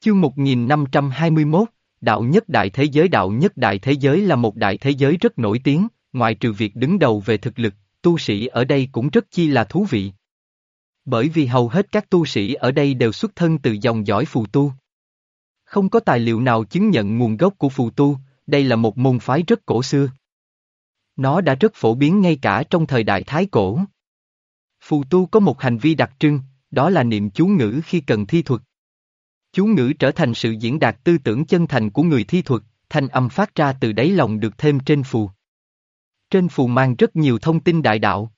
Chương 1521, Đạo Nhất Đại Thế Giới Đạo Nhất Đại Thế Giới là một đại thế giới rất nổi tiếng, ngoài trừ việc đứng đầu về thực lực, tu sĩ ở đây cũng rất chi là thú vị. Bởi vì hầu hết các tu sĩ ở đây đều xuất thân từ dòng dõi phù tu. Không có tài liệu nào chứng nhận nguồn gốc của phù tu, đây là một môn phái rất cổ xưa. Nó đã rất phổ biến ngay cả trong thời đại Thái Cổ. Phù tu có một hành vi đặc trưng, đó là niệm chú ngữ khi cần thi thuật. Chú ngữ trở thành sự diễn đạt tư tưởng chân thành của người thi thuật, thanh âm phát ra từ đáy lòng được thêm trên phù. Trên phù mang rất nhiều thông tin đại đạo.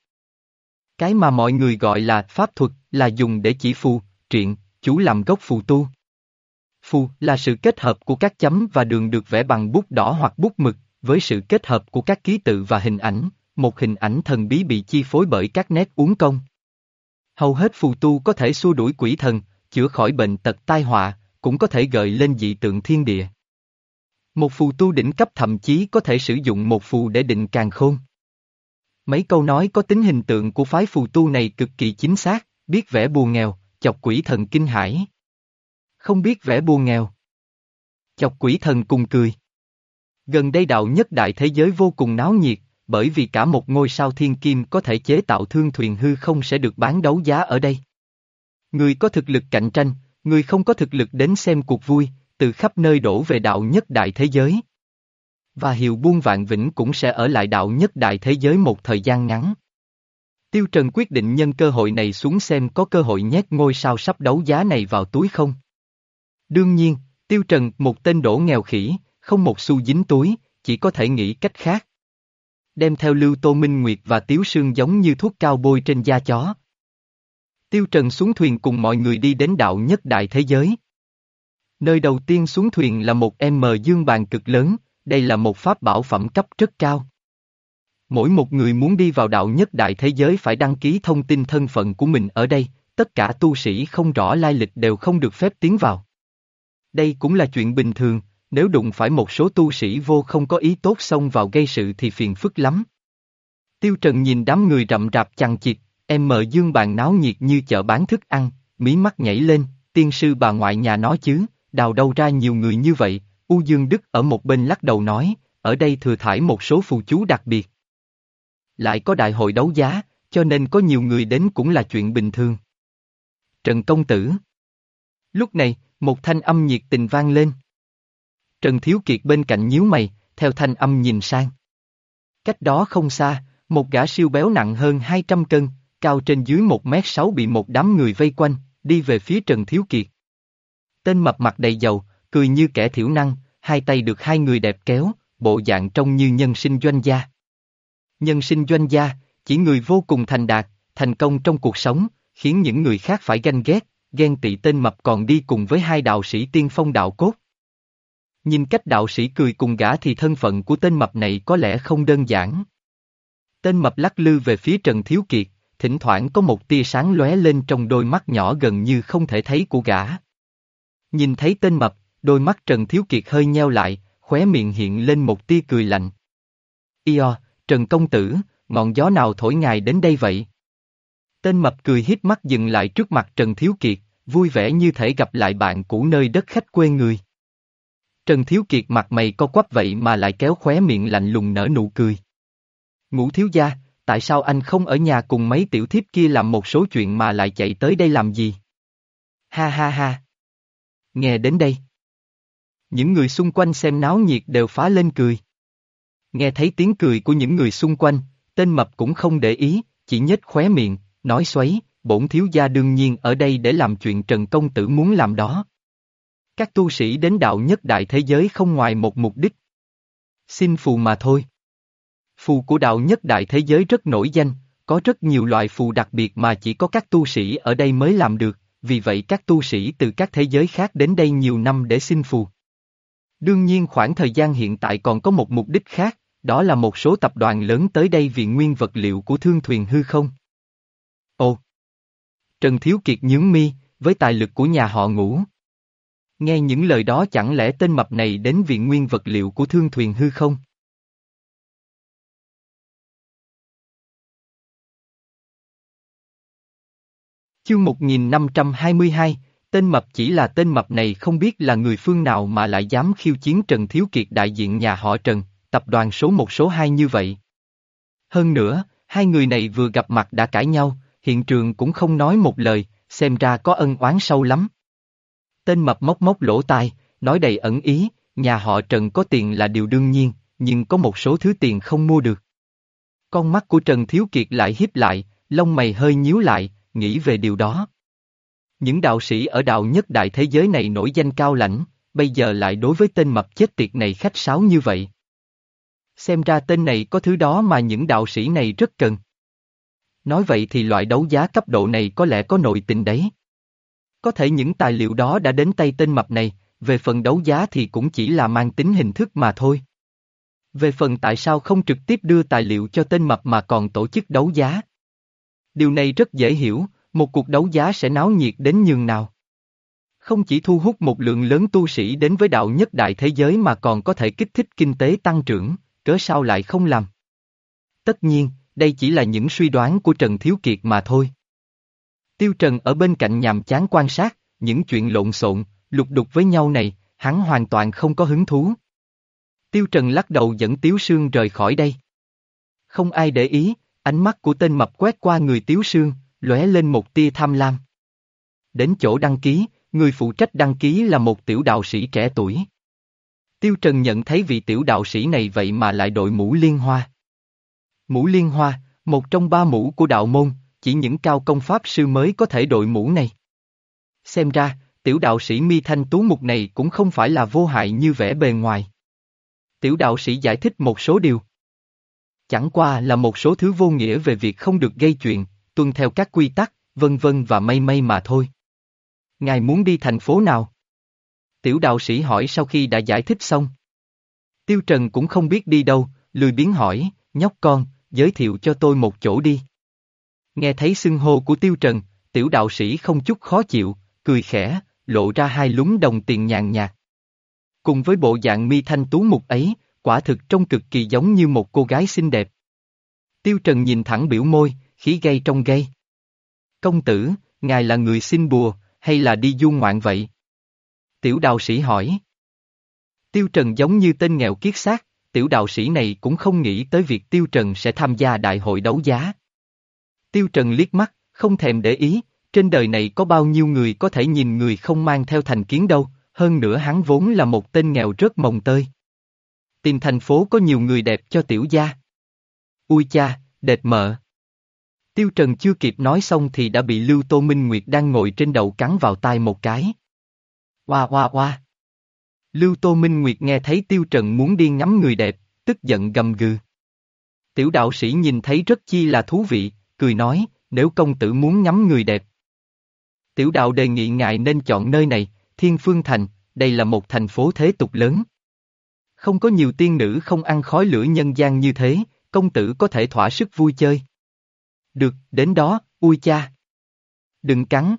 Cái mà mọi người gọi là pháp thuật là dùng để chỉ phù, truyện, chú làm gốc phù tu. Phù là sự kết hợp của các chấm và đường được vẽ bằng bút đỏ hoặc bút mực, với sự kết hợp của các ký tự và hình ảnh, một hình ảnh thần bí bị chi phối bởi các nét uốn cong. Hầu hết phù tu có thể xua đuổi quỷ thần, chữa khỏi bệnh tật tai họa, cũng có thể gợi lên dị tượng thiên địa. Một phù tu đỉnh cấp thậm chí có thể sử dụng một phù để định càng khôn. Mấy câu nói có tính hình tượng của phái phù tu này cực kỳ chính xác, biết vẽ buồn nghèo, chọc quỷ thần kinh hãi. Không biết vẽ buồn nghèo. Chọc quỷ thần cùng cười. Gần đây đạo nhất đại thế giới vô cùng náo nhiệt, bởi vì cả một ngôi sao thiên kim có thể chế tạo thương thuyền hư không sẽ được bán đấu giá ở đây. Người có thực lực cạnh tranh, người không có thực lực đến xem cuộc vui, từ khắp nơi đổ về đạo nhất đại thế giới. Và hiệu buôn vạn vĩnh cũng sẽ ở lại đạo nhất đại thế giới một thời gian ngắn. Tiêu Trần quyết định nhân cơ hội này xuống xem có cơ hội nhét ngôi sao sắp đấu giá này vào túi không. Đương nhiên, Tiêu Trần một tên đổ nghèo khỉ, không một xu dính túi, chỉ có thể nghĩ cách khác. Đem theo Lưu Tô Minh Nguyệt và Tiếu Sương giống như thuốc cao bôi trên da chó. Tiêu Trần xuống thuyền cùng mọi người đi đến đạo nhất đại thế giới. Nơi đầu tiên xuống thuyền là một M dương bàn cực lớn, đây là một pháp bảo phẩm cấp rất cao. Mỗi một người muốn đi vào đạo nhất đại thế giới phải đăng ký thông tin thân phận của mình ở đây, tất cả tu sĩ không rõ lai lịch đều không được phép tiến vào. Đây cũng là chuyện bình thường, nếu đụng phải một số tu sĩ vô không có ý tốt xông vào gây sự thì phiền phức lắm. Tiêu Trần nhìn đám người rậm rạp chằng chịt, em mở dương bàn náo nhiệt như chợ bán thức ăn, mí mắt nhảy lên, tiên sư bà ngoại nhà nói chứ, đào đâu ra nhiều người như vậy, U Dương Đức ở một bên lắc đầu nói, ở đây thừa thải một số phù chú đặc biệt. Lại có đại hội đấu giá, cho nên có nhiều người đến cũng là chuyện bình thường. Trần Công Tử Lúc này, một thanh âm nhiệt tình vang lên. Trần Thiếu Kiệt bên cạnh nhíu mày, theo thanh âm nhìn sang. Cách đó không xa, một gã siêu béo nặng hơn 200 cân, cao trên dưới 1 mét 6 bị một đám người vây quanh, đi về phía Trần Thiếu Kiệt. Tên mập mặt đầy dầu, cười như kẻ thiểu năng, hai tay được hai người đẹp kéo, bộ dạng trông như nhân sinh doanh gia. Nhân sinh doanh gia, chỉ người vô cùng thành đạt, thành công trong cuộc sống, khiến những người khác phải ganh ghét, ghen tị tên mập còn đi cùng với hai đạo sĩ tiên phong đạo cốt. Nhìn cách đạo sĩ cười cùng gã thì thân phận của tên mập này có lẽ không đơn giản. Tên mập lắc lư về phía Trần Thiếu Kiệt, thỉnh thoảng có một tia sáng lóe lên trong đôi mắt nhỏ gần như không thể thấy của gã. Nhìn thấy tên mập, đôi mắt Trần Thiếu Kiệt hơi nheo lại, khóe miệng hiện lên một tia cười lạnh. Io, Trần Công Tử, ngọn gió nào thổi ngài đến đây vậy? Tên mập cười hít mắt dừng lại trước mặt Trần Thiếu Kiệt, vui vẻ như thể gặp lại bạn cũ nơi đất khách quê người. Trần Thiếu Kiệt mặt mày co quắp vậy mà lại kéo khóe miệng lạnh lùng nở nụ cười. Ngũ thiếu gia, tại sao anh không ở nhà cùng mấy tiểu thiếp kia làm một số chuyện mà lại chạy tới đây làm gì? Ha ha ha. Nghe đến đây. Những người xung quanh xem náo nhiệt đều phá lên cười. Nghe thấy tiếng cười của những người xung quanh, tên mập cũng không để ý, chỉ nhếch khóe miệng, nói xoáy, bổn thiếu gia đương nhiên ở đây để làm chuyện Trần Công Tử muốn làm đó. Các tu sĩ đến đạo nhất đại thế giới không ngoài một mục đích. Xin phù mà thôi. Phù của đạo nhất đại thế giới rất nổi danh, có rất nhiều loại phù đặc biệt mà chỉ có các tu sĩ ở đây mới làm được, vì vậy các tu sĩ từ các thế giới khác đến đây nhiều năm để xin phù. Đương nhiên khoảng thời gian hiện tại còn có một mục đích khác, đó là một số tập đoàn lớn tới đây vì nguyên vật liệu của thương thuyền hư không. Ồ! Trần Thiếu Kiệt nhướng mi, với tài lực của nhà họ ngủ. Nghe những lời đó chẳng lẽ tên mập này đến viện nguyên vật liệu của thương thuyền hư không? Chương 1522, Tên mập chỉ là tên mập này không biết là người phương nào mà lại dám khiêu chiến Trần Thiếu Kiệt đại diện nhà họ Trần, tập đoàn số một số hai như vậy. Hơn nữa, hai người này vừa gặp mặt đã cãi nhau, hiện trường cũng không nói một lời, xem ra có ân oán sâu lắm. Tên mập móc móc lỗ tai, nói đầy ẩn ý, nhà họ Trần có tiền là điều đương nhiên, nhưng có một số thứ tiền không mua được. Con mắt của Trần Thiếu Kiệt lại hiếp lại, lông mày hơi nhíu lại, nghĩ về điều đó. Những đạo sĩ ở đạo nhất đại thế giới này nổi danh cao lãnh, bây giờ lại đối với tên mập chết tiệt này khách sáo như vậy. Xem ra tên này có thứ đó mà những đạo sĩ này rất cần. Nói vậy thì loại đấu giá cấp độ này có lẽ có nội tình đấy. Có thể những tài liệu đó đã đến tay tên mập này, về phần đấu giá thì cũng chỉ là mang tính hình thức mà thôi. Về phần tại sao không trực tiếp đưa tài liệu cho tên mập mà còn tổ chức đấu giá. Điều này rất dễ hiểu, một cuộc đấu giá sẽ náo nhiệt đến nhường nào. Không chỉ thu hút một lượng lớn tu sĩ đến với đạo nhất đại thế giới mà còn có thể kích thích kinh tế tăng trưởng, cớ sao lại không làm. Tất nhiên, đây chỉ là những suy đoán của Trần Thiếu Kiệt mà thôi. Tiêu Trần ở bên cạnh nhàm chán quan sát, những chuyện lộn xộn, lục đục với nhau này, hắn hoàn toàn không có hứng thú. Tiêu Trần lắc đầu dẫn Tiếu Sương rời khỏi đây. Không ai để ý, ánh mắt của tên mập quét qua người Tiếu Sương, lóe lên một tia tham lam. Đến chỗ đăng ký, người phụ trách đăng ký là một tiểu đạo sĩ trẻ tuổi. Tiêu Trần nhận thấy vị tiểu đạo sĩ này vậy mà lại đội mũ liên hoa. Mũ liên hoa, một trong ba mũ của đạo môn, chỉ những cao công pháp sư mới có thể đội mũ này. Xem ra, tiểu đạo sĩ mi thanh tú mục này cũng không phải là vô hại như vẻ bề ngoài. Tiểu đạo sĩ giải thích một số điều. Chẳng qua là một số thứ vô nghĩa về việc không được gây chuyện, tuân theo các quy tắc, vân vân và mây mây mà thôi. Ngài muốn đi thành phố nào? Tiểu đạo sĩ hỏi sau khi đã giải thích xong. Tiêu Trần cũng không biết đi đâu, lười biến hỏi, nhóc con, giới thiệu cho tôi một chỗ đi. Nghe thấy xưng hô của Tiêu Trần, tiểu đạo sĩ không chút khó chịu, cười khẽ, lộ ra hai lúng đồng tiền nhàn nhạt. Cùng với bộ dạng mi thanh tú mục ấy, quả thực trông cực kỳ giống như một cô gái xinh đẹp. Tiêu Trần nhìn thẳng biểu môi, khí gây trong gây. Công tử, ngài là người xin bùa, hay là đi du ngoạn vậy? Tiểu đạo sĩ hỏi. Tiêu Trần giống như tên nghèo kiết xác, tiểu đạo sĩ này cũng không nghĩ tới việc Tiêu Trần sẽ tham gia đại hội đấu giá. Tiêu Trần liếc mắt, không thèm để ý, trên đời này có bao nhiêu người có thể nhìn người không mang theo thành kiến đâu, hơn nữa hắn vốn là một tên nghèo rất mồng tơi. Tìm thành phố có nhiều người đẹp cho tiểu gia. Ui cha, đệt mợ. Tiêu Trần chưa kịp nói xong thì đã bị Lưu Tô Minh Nguyệt đang ngồi trên đầu cắn vào tai một cái. Hoa hoa hoa. Lưu Tô Minh Nguyệt nghe thấy Tiêu Trần muốn đi ngắm người đẹp, tức giận gầm gừ. Tiểu đạo sĩ nhìn thấy rất chi là thú vị, cười nói, nếu công tử muốn ngắm người đẹp. Tiểu đạo đề nghị ngài nên chọn nơi này, Thiên Phương Thành, đây là một thành phố thế tục lớn. Không có nhiều tiên nữ không ăn khói lửa nhân gian như thế, công tử có thể thỏa sức vui chơi. Được, đến đó, ui cha. Đừng cắn.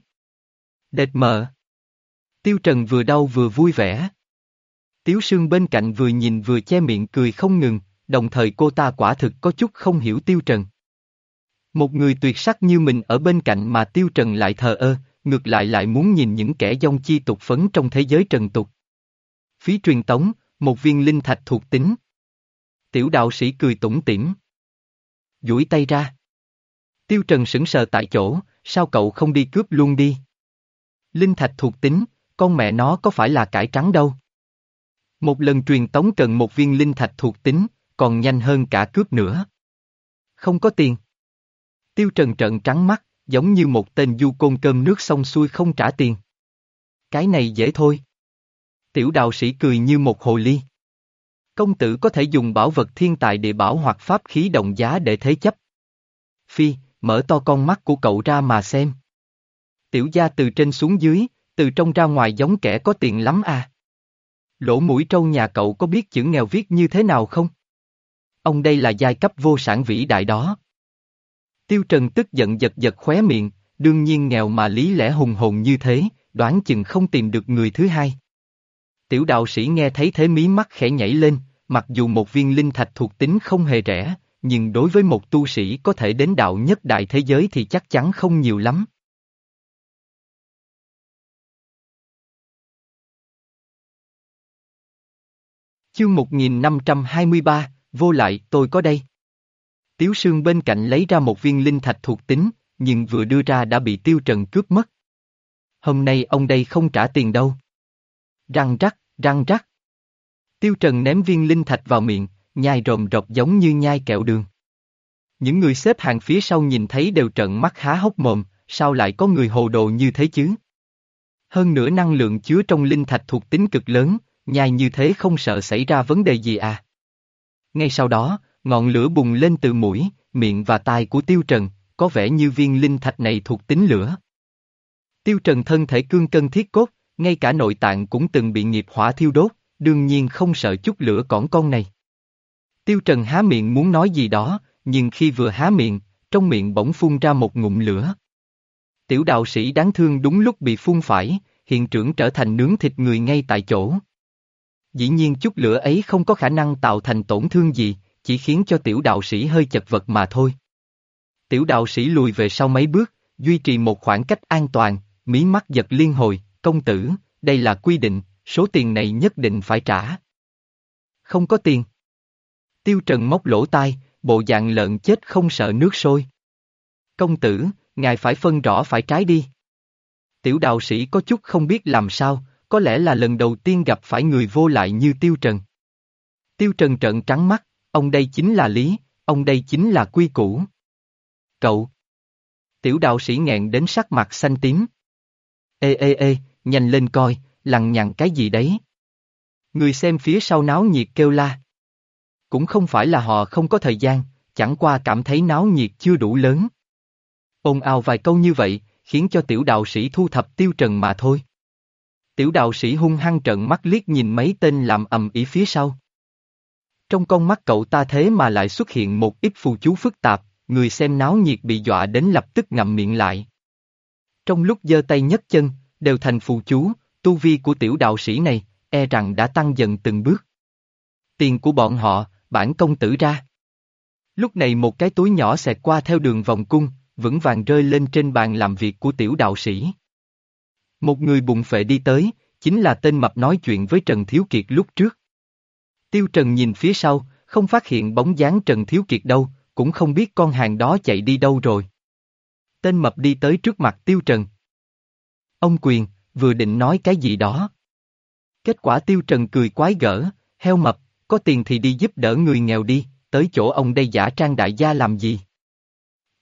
Đệt mờ. Tiêu Trần vừa đau vừa vui vẻ. Tiếu Sương bên cạnh vừa nhìn vừa che miệng cười không ngừng, đồng thời cô ta quả thực có chút không hiểu Tiêu Trần. Một người tuyệt sắc như mình ở bên cạnh mà Tiêu Trần lại thờ ơ, ngược lại lại muốn nhìn những kẻ dông chi tục phấn trong thế giới trần tục. Phí truyền tống, một viên linh thạch thuộc tính. Tiểu đạo sĩ cười tủm tỉm. duỗi tay ra. Tiêu Trần sững sờ tại chỗ, sao cậu không đi cướp luôn đi? Linh thạch thuộc tính, con mẹ nó có phải là cải trắng đâu? Một lần truyền tống cần một viên linh thạch thuộc tính, còn nhanh hơn cả cướp nữa. Không có tiền. Tiêu Trần trợn trắng mắt, giống như một tên du côn cơm nước xong xuôi không trả tiền. Cái này dễ thôi. Tiểu đạo sĩ cười như một hồ ly. Công tử có thể dùng bảo vật thiên tài địa bảo hoặc pháp khí động giá để thế chấp. Phi, mở to con mắt của cậu ra mà xem. Tiểu gia từ trên xuống dưới, từ trong ra ngoài giống kẻ có tiền lắm à. Lỗ mũi trâu nhà cậu có biết chữ nghèo viết như thế nào không? Ông đây là giai cấp vô sản vĩ đại đó. Tiêu Trần tức giận giật giật khóe miệng, đương nhiên nghèo mà lý lẽ hùng hồn như thế, đoán chừng không tìm được người thứ hai. Tiểu đạo sĩ nghe thấy thế mí mắt khẽ nhảy lên, mặc dù một viên linh thạch thuộc tính không hề rẻ, nhưng đối với một tu sĩ có thể đến đạo nhất đại thế giới thì chắc chắn không nhiều lắm. Chương 1523, vô lại, tôi có đây. Tiếu Sương bên cạnh lấy ra một viên linh thạch thuộc tính, nhưng vừa đưa ra đã bị Tiêu Trần cướp mất. Hôm nay ông đây không trả tiền đâu. Răng rắc, răng rắc. Tiêu Trần ném viên linh thạch vào miệng, nhai rồm rọc giống như nhai kẹo đường. Những người xếp hàng phía sau nhìn thấy đều trợn mắt há hốc mồm, sao lại có người hồ đồ như thế chứ? Hơn nữa năng lượng chứa trong linh thạch thuộc tính cực lớn, nhai như thế không sợ xảy ra vấn đề gì à? Ngay sau đó, ngọn lửa bùng lên từ mũi, miệng và tai của Tiêu Trần, có vẻ như viên linh thạch này thuộc tính lửa. Tiêu Trần thân thể cương cân thiết cốt, ngay cả nội tạng cũng từng bị nghiệp hỏa thiêu đốt, đương nhiên không sợ chút lửa cỏn con này. Tiêu Trần há miệng muốn nói gì đó, nhưng khi vừa há miệng, trong miệng bỗng phun ra một ngụm lửa. Tiểu đạo sĩ đáng thương đúng lúc bị phun phải, hiện trưởng trở thành nướng thịt người ngay tại chỗ. Dĩ nhiên chút lửa ấy không có khả năng tạo thành tổn thương gì, chỉ khiến cho tiểu đạo sĩ hơi chật vật mà thôi. Tiểu đạo sĩ lùi về sau mấy bước, duy trì một khoảng cách an toàn, mí mắt giật liên hồi, công tử, đây là quy định, số tiền này nhất định phải trả. Không có tiền. Tiêu Trần móc lỗ tai, bộ dạng lợn chết không sợ nước sôi. Công tử, ngài phải phân rõ phải trái đi. Tiểu đạo sĩ có chút không biết làm sao, có lẽ là lần đầu tiên gặp phải người vô lại như Tiêu Trần. Tiêu Trần trợn trắng mắt, ông đây chính là lý, ông đây chính là quy củ. Cậu! Tiểu đạo sĩ nghẹn đến sắc mặt xanh tím. Ê ê ê, nhanh lên coi, lằng nhằng cái gì đấy? Người xem phía sau náo nhiệt kêu la. Cũng không phải là họ không có thời gian, chẳng qua cảm thấy náo nhiệt chưa đủ lớn. Ôn ào vài câu như vậy, khiến cho tiểu đạo sĩ thu thập tiêu trần mà thôi. Tiểu đạo sĩ hung hăng trận mắt liếc nhìn mấy tên làm ầm ĩ phía sau. Trong con mắt cậu ta thế mà lại xuất hiện một ít phù chú phức tạp, người xem náo nhiệt bị dọa đến lập tức ngậm miệng lại. Trong lúc giơ tay nhấc chân, đều thành phù chú, tu vi của tiểu đạo sĩ này, e rằng đã tăng dần từng bước. Tiền của bọn họ, bản công tử ra. Lúc này một cái túi nhỏ xẹt qua theo đường vòng cung, vững vàng rơi lên trên bàn làm việc của tiểu đạo sĩ. Một người bụng phệ đi tới, chính là tên mập nói chuyện với Trần Thiếu Kiệt lúc trước. Tiêu Trần nhìn phía sau, không phát hiện bóng dáng Trần Thiếu Kiệt đâu, cũng không biết con hàng đó chạy đi đâu rồi. Tên mập đi tới trước mặt Tiêu Trần. Ông Quyền, vừa định nói cái gì đó. Kết quả Tiêu Trần cười quái gở, heo mập, có tiền thì đi giúp đỡ người nghèo đi, tới chỗ ông đây giả trang đại gia làm gì?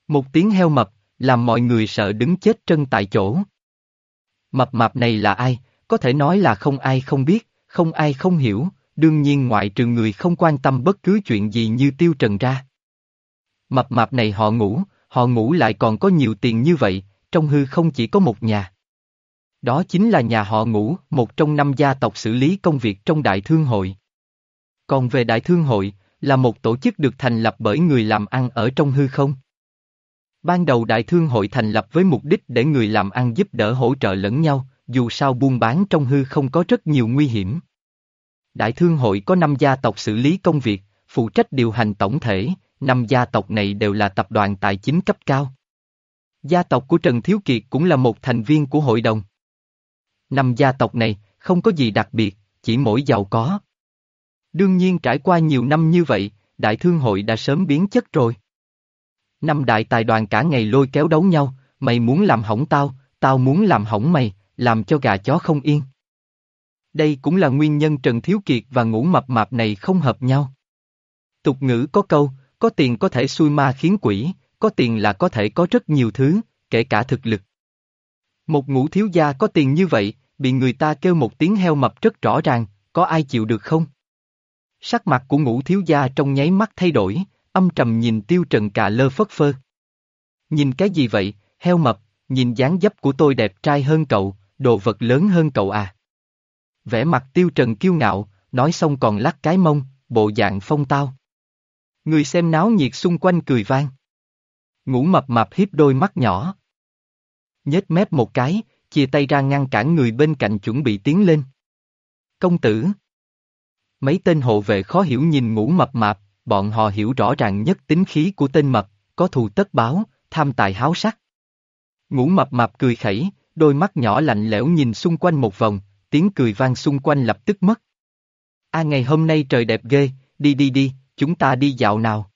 Một tiếng heo mập, làm mọi người sợ đứng chết chân tại chỗ. Mập mạp này là ai, có thể nói là không ai không biết, không ai không hiểu, đương nhiên ngoại trừ người không quan tâm bất cứ chuyện gì như tiêu trần ra. Mập mạp này họ ngủ, họ ngủ lại còn có nhiều tiền như vậy, trong hư không chỉ có một nhà. Đó chính là nhà họ Ngũ, một trong năm gia tộc xử lý công việc trong đại thương hội. Còn về đại thương hội, là một tổ chức được thành lập bởi người làm ăn ở trong hư không. Ban đầu đại thương hội thành lập với mục đích để người làm ăn giúp đỡ hỗ trợ lẫn nhau, dù sao buôn bán trong hư không có rất nhiều nguy hiểm. Đại thương hội có 5 gia tộc xử lý công việc, phụ trách điều hành tổng thể, năm gia tộc này đều là tập đoàn tài chính cấp cao. Gia tộc của Trần Thiếu Kiệt cũng là một thành viên của hội đồng. Năm gia tộc này, không có gì đặc biệt, chỉ mỗi giàu có. Đương nhiên trải qua nhiều năm như vậy, đại thương hội đã sớm biến chất rồi. Năm đại tài đoàn cả ngày lôi kéo đấu nhau, mày muốn làm hỏng tao, tao muốn làm hỏng mày, làm cho gà chó không yên. Đây cũng là nguyên nhân Trần Thiếu Kiệt và ngũ mập mạp này không hợp nhau. Tục ngữ có câu, có tiền có thể xui ma khiến quỷ, có tiền là có thể có rất nhiều thứ, kể cả thực lực. Một ngũ thiếu gia có tiền như vậy, bị người ta kêu một tiếng heo mập rất rõ ràng, có ai chịu được không? Sắc mặt của ngũ thiếu gia trong nháy mắt thay đổi, âm trầm nhìn tiêu trần cà lơ phất phơ. Nhìn cái gì vậy, heo mập, nhìn dáng dấp của tôi đẹp trai hơn cậu, đồ vật lớn hơn cậu à. Vẻ mặt tiêu trần kiêu ngạo, nói xong còn lắc cái mông, bộ dạng phong tao. Người xem náo nhiệt xung quanh cười vang. Ngủ mập mập hiếp đôi mắt nhỏ. Nhếch mép một cái, chia tay ra ngăn cản người bên cạnh chuẩn bị tiến lên. Công tử. Mấy tên hộ vệ khó hiểu nhìn ngũ mập mạp, bọn họ hiểu rõ ràng nhất tính khí của tên mập, có thù tất báo, tham tài háo sắc. Ngũ mập mạp cười khẩy, đôi mắt nhỏ lạnh lẽo nhìn xung quanh một vòng, tiếng cười vang xung quanh lập tức mất. À ngày hôm nay trời đẹp ghê, đi đi đi, chúng ta đi dạo nào.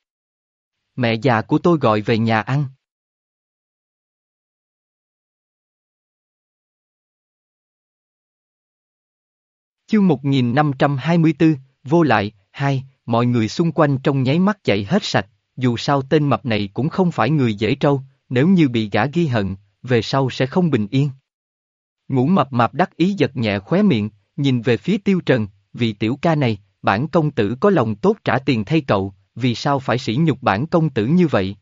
Mẹ già của tôi gọi về nhà ăn. Chương 1524, vô lại, hai, mọi người xung quanh trong nháy mắt chạy hết sạch, dù sao tên mập này cũng không phải người dễ trâu, nếu như bị gã ghi hận, về sau sẽ không bình yên. Ngũ mập mạp đắc ý giật nhẹ khóe miệng, nhìn về phía tiêu trần, vì tiểu ca này, bản công tử có lòng tốt trả tiền thay cậu, vì sao phải sỉ nhục bản công tử như vậy?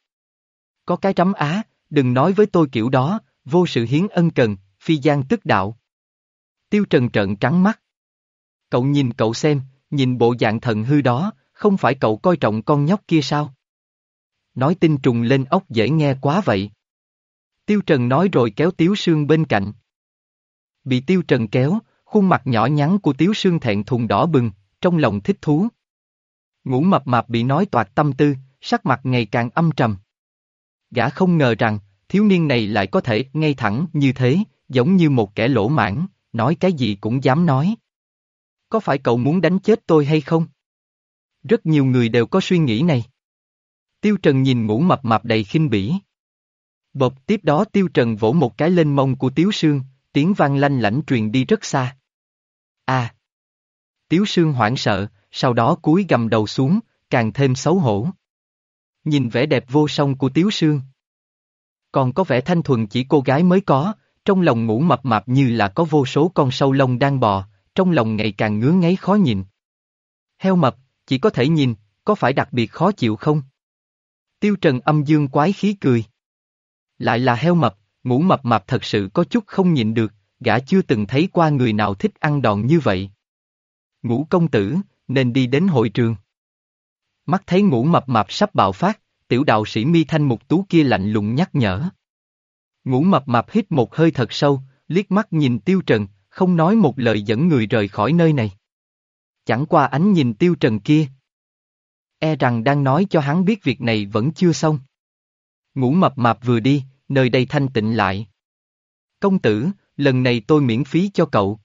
Có cái trắm á, đừng nói với tôi kiểu đó, vô sự hiến ân cần, phi gian tức đạo. Tiêu trần trợn trắng mắt. Cậu nhìn cậu xem, nhìn bộ dạng thần hư đó, không phải cậu coi trọng con nhóc kia sao? Nói tinh trùng lên ốc dễ nghe quá vậy. Tiêu Trần nói rồi kéo Tiếu Sương bên cạnh. Bị Tiêu Trần kéo, khuôn mặt nhỏ nhắn của Tiếu Sương thẹn thùng đỏ bừng, trong lòng thích thú. Ngũ mập mạp bị nói toạc tâm tư, sắc mặt ngày càng âm trầm. Gã không ngờ rằng, thiếu niên này lại có thể ngay thẳng như thế, giống như một kẻ lỗ mãn, nói cái gì cũng dám nói. Có phải cậu muốn đánh chết tôi hay không? Rất nhiều người đều có suy nghĩ này. Tiêu Trần nhìn ngũ mập mạp đầy khinh bỉ. Bộp tiếp đó Tiêu Trần vỗ một cái lên mông của Tiếu Sương, tiếng vang lanh lảnh truyền đi rất xa. À! Tiếu Sương hoảng sợ, sau đó cúi gầm đầu xuống, càng thêm xấu hổ. Nhìn vẻ đẹp vô song của Tiếu Sương. Còn có vẻ thanh thuần chỉ cô gái mới có, trong lòng ngủ mập mạp như là có vô số con sâu lông đang bò, trong lòng ngày càng ngứa ngáy khó nhìn. Heo mập, chỉ có thể nhìn, có phải đặc biệt khó chịu không? Tiêu Trần âm dương quái khí cười. Lại là heo mập, ngủ mập mạp thật sự có chút không nhịn được, gã chưa từng thấy qua người nào thích ăn đòn như vậy. Ngũ công tử, nên đi đến hội trường. Mắt thấy ngũ mập mạp sắp bạo phát, tiểu đạo sĩ mi thanh mục tú kia lạnh lùng nhắc nhở. Ngũ mập mạp hít một hơi thật sâu, liếc mắt nhìn tiêu trần, không nói một lời dẫn người rời khỏi nơi này. Chẳng qua ánh nhìn tiêu trần kia. E rằng đang nói cho hắn biết việc này vẫn chưa xong. Ngủ mập mạp vừa đi, nơi đây thanh tịnh lại. Công tử, lần này tôi miễn phí cho cậu.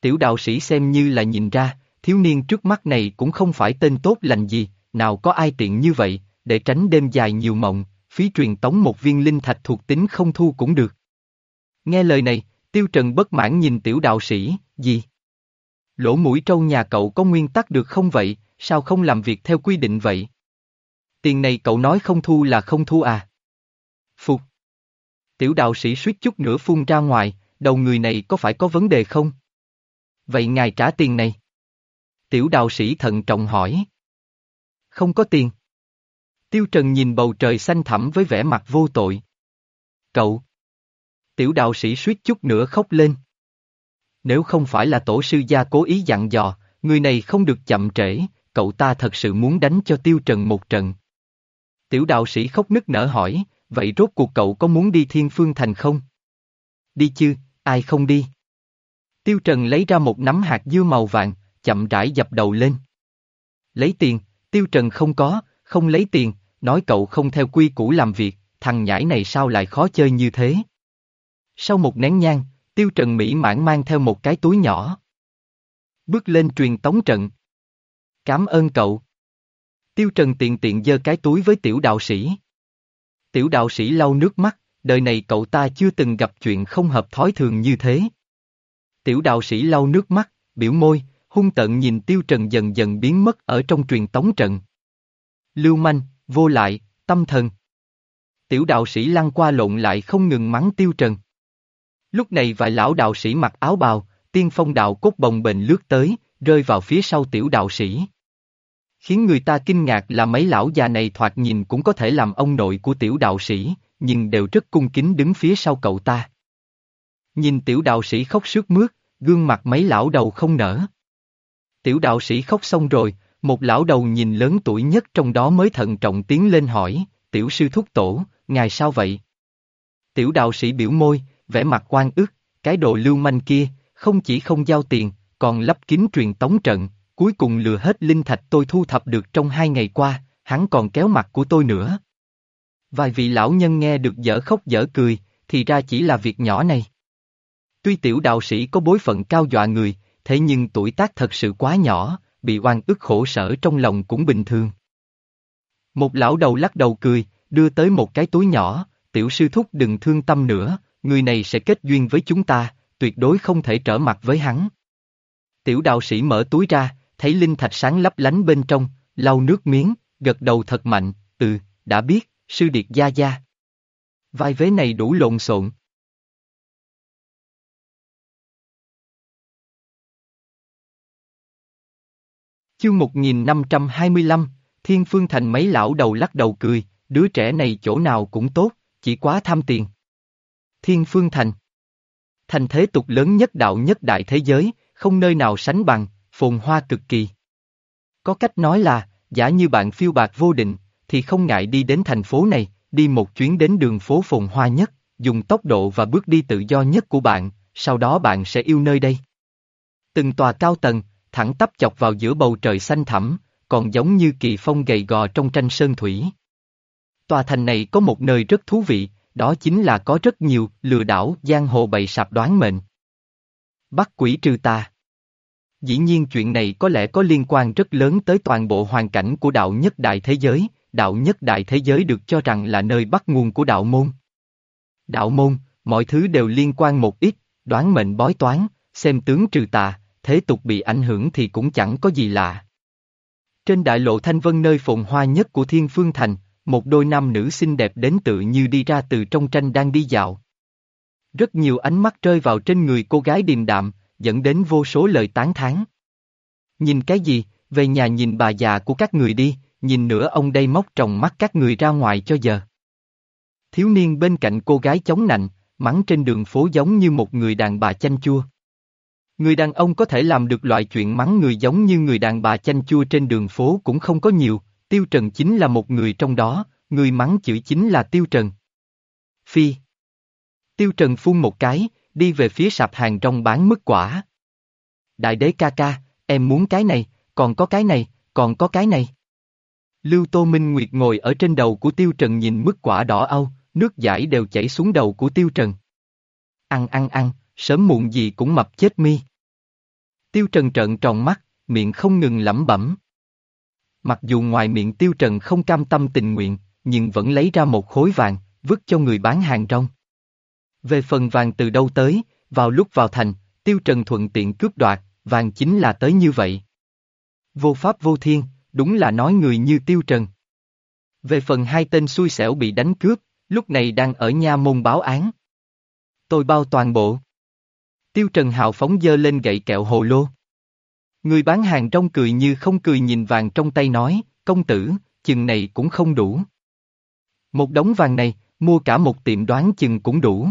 Tiểu đạo sĩ xem như là nhìn ra, thiếu niên trước mắt này cũng không phải tên tốt lành gì, nào có ai tiện như vậy, để tránh đêm dài nhiều mộng, phí truyền tống một viên linh thạch thuộc tính không thu cũng được. Nghe lời này, tiêu trần bất mãn nhìn tiểu đạo sĩ, gì? Lỗ mũi trâu nhà cậu có nguyên tắc được không vậy, sao không làm việc theo quy định vậy? Tiền này cậu nói không thu là không thu à? Phục. Tiểu đạo sĩ suýt chút nữa phun ra ngoài, đầu người này có phải có vấn đề không? Vậy ngài trả tiền này. Tiểu đạo sĩ thận trọng hỏi. Không có tiền. Tiêu Trần nhìn bầu trời xanh thẳm với vẻ mặt vô tội. Cậu. Tiểu đạo sĩ suýt chút nữa khóc lên. Nếu không phải là tổ sư gia cố ý dặn dò, người này không được chậm trễ, cậu ta thật sự muốn đánh cho Tiêu Trần một trận. Tiểu đạo sĩ khóc nức nở hỏi, vậy rốt cuộc cậu có muốn đi Thiên Phương Thành không? Đi chứ, ai không đi? Tiêu Trần lấy ra một nắm hạt dưa màu vàng, chậm rãi dập đầu lên. Lấy tiền, Tiêu Trần không có, không lấy tiền, nói cậu không theo quy củ làm việc, thằng nhãi này sao lại khó chơi như thế? Sau một nén nhang, Tiêu Trần Mỹ mãn mang theo một cái túi nhỏ. Bước lên truyền tống trận. Cảm ơn cậu. Tiêu Trần tiện tiện giơ cái túi với tiểu đạo sĩ. Tiểu đạo sĩ lau nước mắt, đời này cậu ta chưa từng gặp chuyện không hợp thói thường như thế. Tiểu đạo sĩ lau nước mắt, biểu môi, hung tận nhìn Tiêu Trần dần dần biến mất ở trong truyền tống trận. Lưu manh, vô lại, tâm thần. Tiểu đạo sĩ lăn qua lộn lại không ngừng mắng Tiêu Trần. Lúc này vài lão đạo sĩ mặc áo bào, tiên phong đạo cốt bồng bềnh lướt tới, rơi vào phía sau tiểu đạo sĩ. Khiến người ta kinh ngạc là mấy lão già này thoạt nhìn cũng có thể làm ông nội của tiểu đạo sĩ, nhưng đều rất cung kính đứng phía sau cậu ta. Nhìn tiểu đạo sĩ khóc sướt mướt, gương mặt mấy lão đầu không nở. Tiểu đạo sĩ khóc xong rồi, một lão đầu nhìn lớn tuổi nhất trong đó mới thận trọng tiến lên hỏi, tiểu sư thúc tổ, ngài sao vậy? Tiểu đạo sĩ biểu môi, vẻ mặt quan ức, cái đồ lưu manh kia, không chỉ không giao tiền, còn lắp kín truyền tống trận, cuối cùng lừa hết linh thạch tôi thu thập được trong hai ngày qua, hắn còn kéo mặt của tôi nữa. Vài vị lão nhân nghe được dở khóc dở cười, thì ra chỉ là việc nhỏ này. Tuy tiểu đạo sĩ có bối phận cao dọa người, thế nhưng tuổi tác thật sự quá nhỏ, bị oan ức khổ sở trong lòng cũng bình thường. Một lão đầu lắc đầu cười, đưa tới một cái túi nhỏ, tiểu sư thúc đừng thương tâm nữa, người này sẽ kết duyên với chúng ta, tuyệt đối không thể trở mặt với hắn. Tiểu đạo sĩ mở túi ra, thấy linh thạch sáng lấp lánh bên trong, lau nước miếng, gật đầu thật mạnh, ừ, đã biết, sư điệt gia gia. Vai vế này đủ lộn xộn. Chương 1525, Thiên Phương Thành mấy lão đầu lắc đầu cười, đứa trẻ này chỗ nào cũng tốt, chỉ quá tham tiền. Thiên Phương Thành Thành thế tục lớn nhất đạo nhất đại thế giới, không nơi nào sánh bằng, phồn hoa cực kỳ. Có cách nói là, giả như bạn phiêu bạc vô định, thì không ngại đi đến thành phố này, đi một chuyến đến đường phố phồn hoa nhất, dùng tốc độ và bước đi tự do nhất của bạn, sau đó bạn sẽ yêu nơi đây. Từng tòa cao tầng, thẳng tắp chọc vào giữa bầu trời xanh thẳm, còn giống như kỳ phong gầy gò trong tranh sơn thủy. Tòa thành này có một nơi rất thú vị, đó chính là có rất nhiều lừa đảo giang hồ bày sạp đoán mệnh. Bắt quỷ trừ tà. Dĩ nhiên chuyện này có lẽ có liên quan rất lớn tới toàn bộ hoàn cảnh của đạo nhất đại thế giới, đạo nhất đại thế giới được cho rằng là nơi bắt nguồn của đạo môn. Đạo môn, mọi thứ đều liên quan một ít, đoán mệnh bói toán, xem tướng trừ tà, thế tục bị ảnh hưởng thì cũng chẳng có gì lạ. Trên đại lộ Thanh Vân nơi phồn hoa nhất của Thiên Phương Thành, một đôi nam nữ xinh đẹp đến tự như đi ra từ trong tranh đang đi dạo. Rất nhiều ánh mắt rơi vào trên người cô gái điềm đạm, dẫn đến vô số lời tán thán. Nhìn cái gì, về nhà nhìn bà già của các người đi, nhìn nữa ông đây móc tròng mắt các người ra ngoài cho giờ. Thiếu niên bên cạnh cô gái chống nạnh, mắng trên đường phố giống như một người đàn bà chanh chua. Người đàn ông có thể làm được loại chuyện mắng người giống như người đàn bà chanh chua trên đường phố cũng không có nhiều, Tiêu Trần chính là một người trong đó, người mắng chửi chính là Tiêu Trần. Phi. Tiêu Trần phun một cái, đi về phía sạp hàng trong bán mứt quả. Đại đế ca ca, em muốn cái này, còn có cái này, còn có cái này. Lưu Tô Minh Nguyệt ngồi ở trên đầu của Tiêu Trần nhìn mứt quả đỏ âu, nước giải đều chảy xuống đầu của Tiêu Trần. Ăn ăn ăn, sớm muộn gì cũng mập chết mi. Tiêu Trần trợn tròn mắt, miệng không ngừng lẩm bẩm. Mặc dù ngoài miệng Tiêu Trần không cam tâm tình nguyện, nhưng vẫn lấy ra một khối vàng, vứt cho người bán hàng rong. Về phần vàng từ đâu tới, vào lúc vào thành, Tiêu Trần thuận tiện cướp đoạt, vàng chính là tới như vậy. Vô pháp vô thiên, đúng là nói người như Tiêu Trần. Về phần hai tên xui xẻo bị đánh cướp, lúc này đang ở nha môn báo án. Tôi bao toàn bộ. Tiêu Trần hào phóng dơ lên gậy kẹo hồ lô. Người bán hàng trong cười như không cười nhìn vàng trong tay nói, công tử, chừng này cũng không đủ. Một đống vàng này, mua cả một tiệm đoán chừng cũng đủ.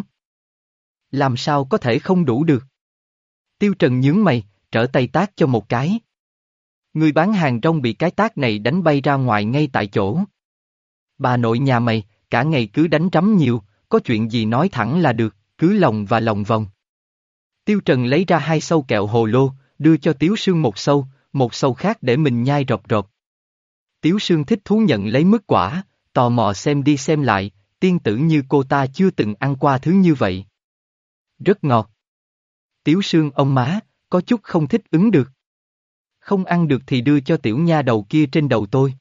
Làm sao có thể không đủ được? Tiêu Trần nhướng mày, trở tay tác cho một cái. Người bán hàng rong bị cái tác này đánh bay ra ngoài ngay tại chỗ. Bà nội nhà mày, cả ngày cứ đánh trắm nhiều, có chuyện gì nói thẳng là được, cứ lòng và lòng vòng. Tiêu Trần lấy ra hai sâu kẹo hồ lô, đưa cho Tiếu Sương một sâu, một sâu khác để mình nhai rọc rọc. Tiếu Sương thích thú nhận lấy mứt quả, tò mò xem đi xem lại, tiên tử như cô ta chưa từng ăn qua thứ như vậy. Rất ngọt. Tiếu Sương ông má, có chút không thích ứng được. Không ăn được thì đưa cho tiểu nha đầu kia trên đầu tôi.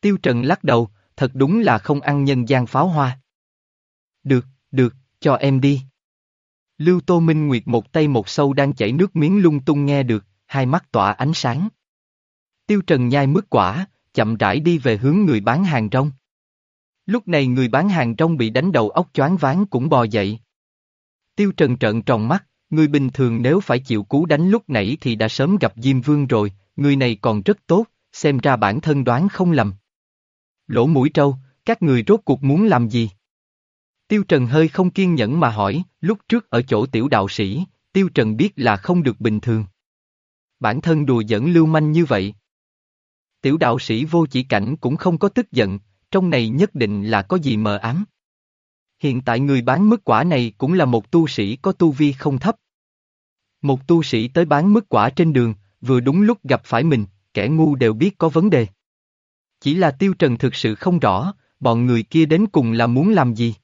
Tiêu Trần lắc đầu, thật đúng là không ăn nhân gian pháo hoa. Được, được, cho em đi. Lưu Tô Minh Nguyệt một tay một sâu đang chảy nước miếng lung tung nghe được, hai mắt tỏa ánh sáng. Tiêu Trần nhai mứt quả, chậm rãi đi về hướng người bán hàng rong. Lúc này người bán hàng rong bị đánh đầu óc choáng váng cũng bò dậy. Tiêu Trần trợn tròn mắt, người bình thường nếu phải chịu cú đánh lúc nãy thì đã sớm gặp Diêm Vương rồi, người này còn rất tốt, xem ra bản thân đoán không lầm. Lỗ mũi trâu, các người rốt cuộc muốn làm gì? Tiêu Trần hơi không kiên nhẫn mà hỏi, lúc trước ở chỗ tiểu đạo sĩ, Tiêu Trần biết là không được bình thường. Bản thân đùa giỡn lưu manh như vậy. Tiểu đạo sĩ vô chỉ cảnh cũng không có tức giận, trong này nhất định là có gì mờ ám. Hiện tại người bán mứt quả này cũng là một tu sĩ có tu vi không thấp. Một tu sĩ tới bán mứt quả trên đường, vừa đúng lúc gặp phải mình, kẻ ngu đều biết có vấn đề. Chỉ là Tiêu Trần thực sự không rõ, bọn người kia đến cùng là muốn làm gì.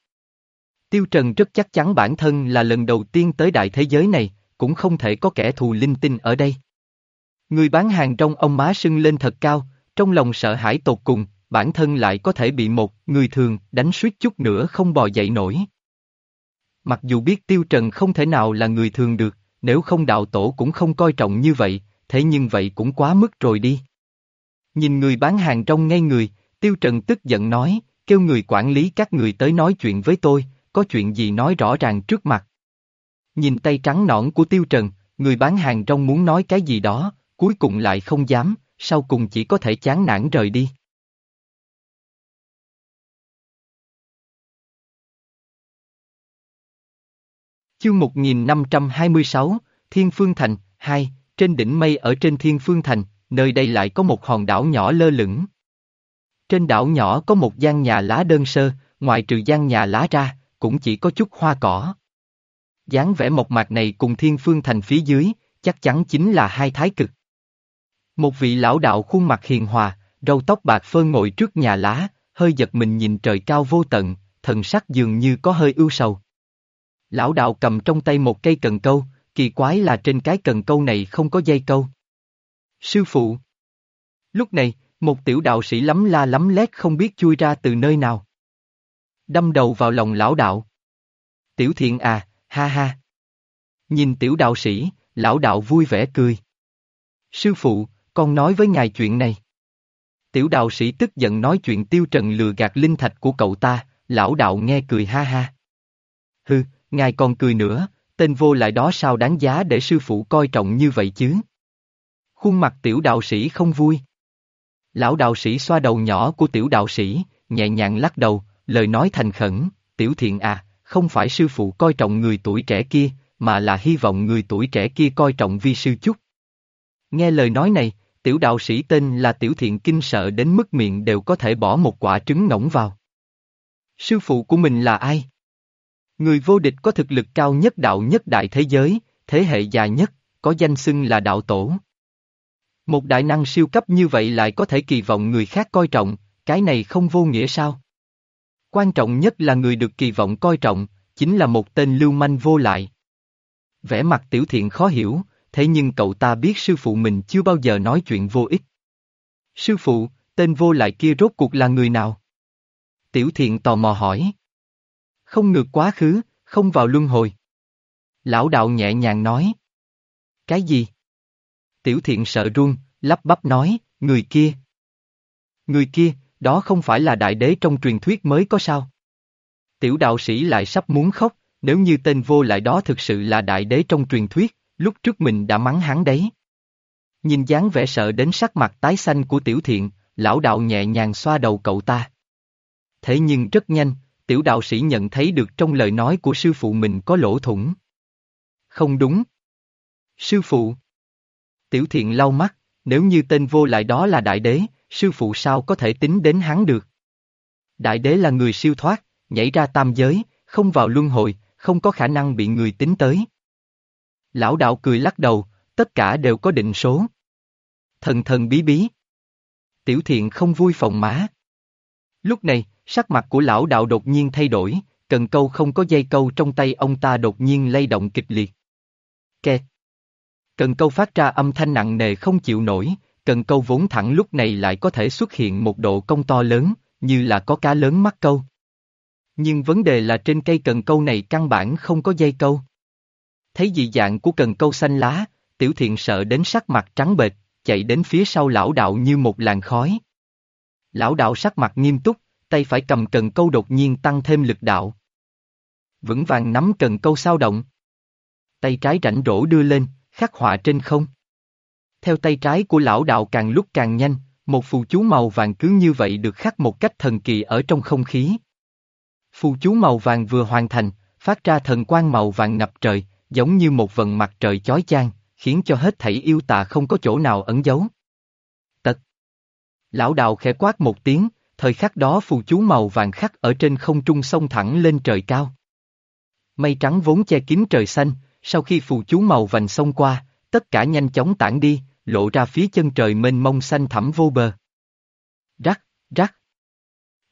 Tiêu Trần rất chắc chắn bản thân là lần đầu tiên tới đại thế giới này, cũng không thể có kẻ thù linh tinh ở đây. Người bán hàng trong ông má sưng lên thật cao, trong lòng sợ hãi tột cùng, bản thân lại có thể bị một người thường đánh suýt chút nữa không bò dậy nổi. Mặc dù biết Tiêu Trần không thể nào là người thường được, nếu không đạo tổ cũng không coi trọng như vậy, thế nhưng vậy cũng quá mức rồi đi. Nhìn người bán hàng trong ngay người, Tiêu Trần tức giận nói, kêu người quản lý các người tới nói chuyện với tôi, có chuyện gì nói rõ ràng trước mặt. Nhìn tay trắng nõn của Tiêu Trần, người bán hàng trong muốn nói cái gì đó, cuối cùng lại không dám, sau cùng chỉ có thể chán nản rời đi. Chương 1526, Thiên Phương Thành, 2, trên đỉnh mây ở trên Thiên Phương Thành, nơi đây lại có một hòn đảo nhỏ lơ lửng. Trên đảo nhỏ có một gian nhà lá đơn sơ, ngoài trừ gian nhà lá ra, cũng chỉ có chút hoa cỏ. dáng vẻ mộc mạc này cùng Thiên Phương Thành phía dưới, chắc chắn chính là hai thái cực. Một vị lão đạo khuôn mặt hiền hòa, râu tóc bạc phơ ngồi trước nhà lá, hơi giật mình nhìn trời cao vô tận, thần sắc dường như có hơi ưu sầu. Lão đạo cầm trong tay một cây cần câu, kỳ quái là trên cái cần câu này không có dây câu. Sư phụ. Lúc này, một tiểu đạo sĩ lắm la lắm lét không biết chui ra từ nơi nào. Đâm đầu vào lòng lão đạo. Tiểu thiện à, ha ha. Nhìn tiểu đạo sĩ, lão đạo vui vẻ cười. Sư phụ, con nói với ngài chuyện này. Tiểu đạo sĩ tức giận nói chuyện tiêu trần lừa gạt linh thạch của cậu ta, lão đạo nghe cười ha ha. Hừ, ngài còn cười nữa, tên vô lại đó sao đáng giá để sư phụ coi trọng như vậy chứ? Khuôn mặt tiểu đạo sĩ không vui. Lão đạo sĩ xoa đầu nhỏ của tiểu đạo sĩ, nhẹ nhàng lắc đầu, lời nói thành khẩn, tiểu thiện à, không phải sư phụ coi trọng người tuổi trẻ kia, mà là hy vọng người tuổi trẻ kia coi trọng vi sư chút. Nghe lời nói này, tiểu đạo sĩ tên là tiểu thiện kinh sợ đến mức miệng đều có thể bỏ một quả trứng ngỗng vào. Sư phụ của mình là ai? Người vô địch có thực lực cao nhất đạo nhất đại thế giới, thế hệ già nhất, có danh xưng là đạo tổ. Một đại năng siêu cấp như vậy lại có thể kỳ vọng người khác coi trọng, cái này không vô nghĩa sao? Quan trọng nhất là người được kỳ vọng coi trọng, chính là một tên lưu manh vô lại. Vẻ mặt tiểu thiện khó hiểu, thế nhưng cậu ta biết sư phụ mình chưa bao giờ nói chuyện vô ích. Sư phụ, tên vô lại kia rốt cuộc là người nào? Tiểu thiện tò mò hỏi. Không ngược quá khứ, không vào luân hồi. Lão đạo nhẹ nhàng nói. Cái gì? Tiểu thiện sợ run, lắp bắp nói, người kia. Người kia, đó không phải là đại đế trong truyền thuyết mới có sao? Tiểu đạo sĩ lại sắp muốn khóc, nếu như tên vô lại đó thực sự là đại đế trong truyền thuyết, lúc trước mình đã mắng hắn đấy. Nhìn dáng vẻ sợ đến sắc mặt tái xanh của tiểu thiện, lão đạo nhẹ nhàng xoa đầu cậu ta. Thế nhưng rất nhanh, tiểu đạo sĩ nhận thấy được trong lời nói của sư phụ mình có lỗ thủng. Không đúng. Sư phụ. Tiểu thiện lau mắt, nếu như tên vô lại đó là đại đế, sư phụ sao có thể tính đến hắn được. Đại đế là người siêu thoát, nhảy ra tam giới, không vào luân hồi, không có khả năng bị người tính tới. Lão đạo cười lắc đầu, tất cả đều có định số. Thần thần bí bí. Tiểu thiện không vui phòng má. Lúc này, sắc mặt của lão đạo đột nhiên thay đổi, cần câu không có dây câu trong tay ông ta đột nhiên lay động kịch liệt. Kẹt. Cần câu phát ra âm thanh nặng nề không chịu nổi, cần câu vốn thẳng lúc này lại có thể xuất hiện một độ công to lớn, như là có cá lớn mắc câu. Nhưng vấn đề là trên cây cần câu này căn bản không có dây câu. Thấy dị dạng của cần câu xanh lá, tiểu thiện sợ đến sắc mặt trắng bệch, chạy đến phía sau lão đạo như một làn khói. Lão đạo sắc mặt nghiêm túc, tay phải cầm cần câu đột nhiên tăng thêm lực đạo. Vững vàng nắm cần câu sao động. Tay trái rảnh rỗ đưa lên, khắc họa trên không. Theo tay trái của lão đạo càng lúc càng nhanh, một phù chú màu vàng cứ như vậy được khắc một cách thần kỳ ở trong không khí. Phù chú màu vàng vừa hoàn thành, phát ra thần quang màu vàng ngập trời, giống như một vần mặt trời chói chang, khiến cho hết thảy yêu tà không có chỗ nào ẩn giấu. Tật. Lão đạo khẽ quát một tiếng, thời khắc đó phù chú màu vàng khắc ở trên không trung sông thẳng lên trời cao. Mây trắng vốn che kín trời xanh, sau khi phù chú màu vàng xông qua, tất cả nhanh chóng tản đi, lộ ra phía chân trời mênh mông xanh thẳm vô bờ. Rắc, rắc.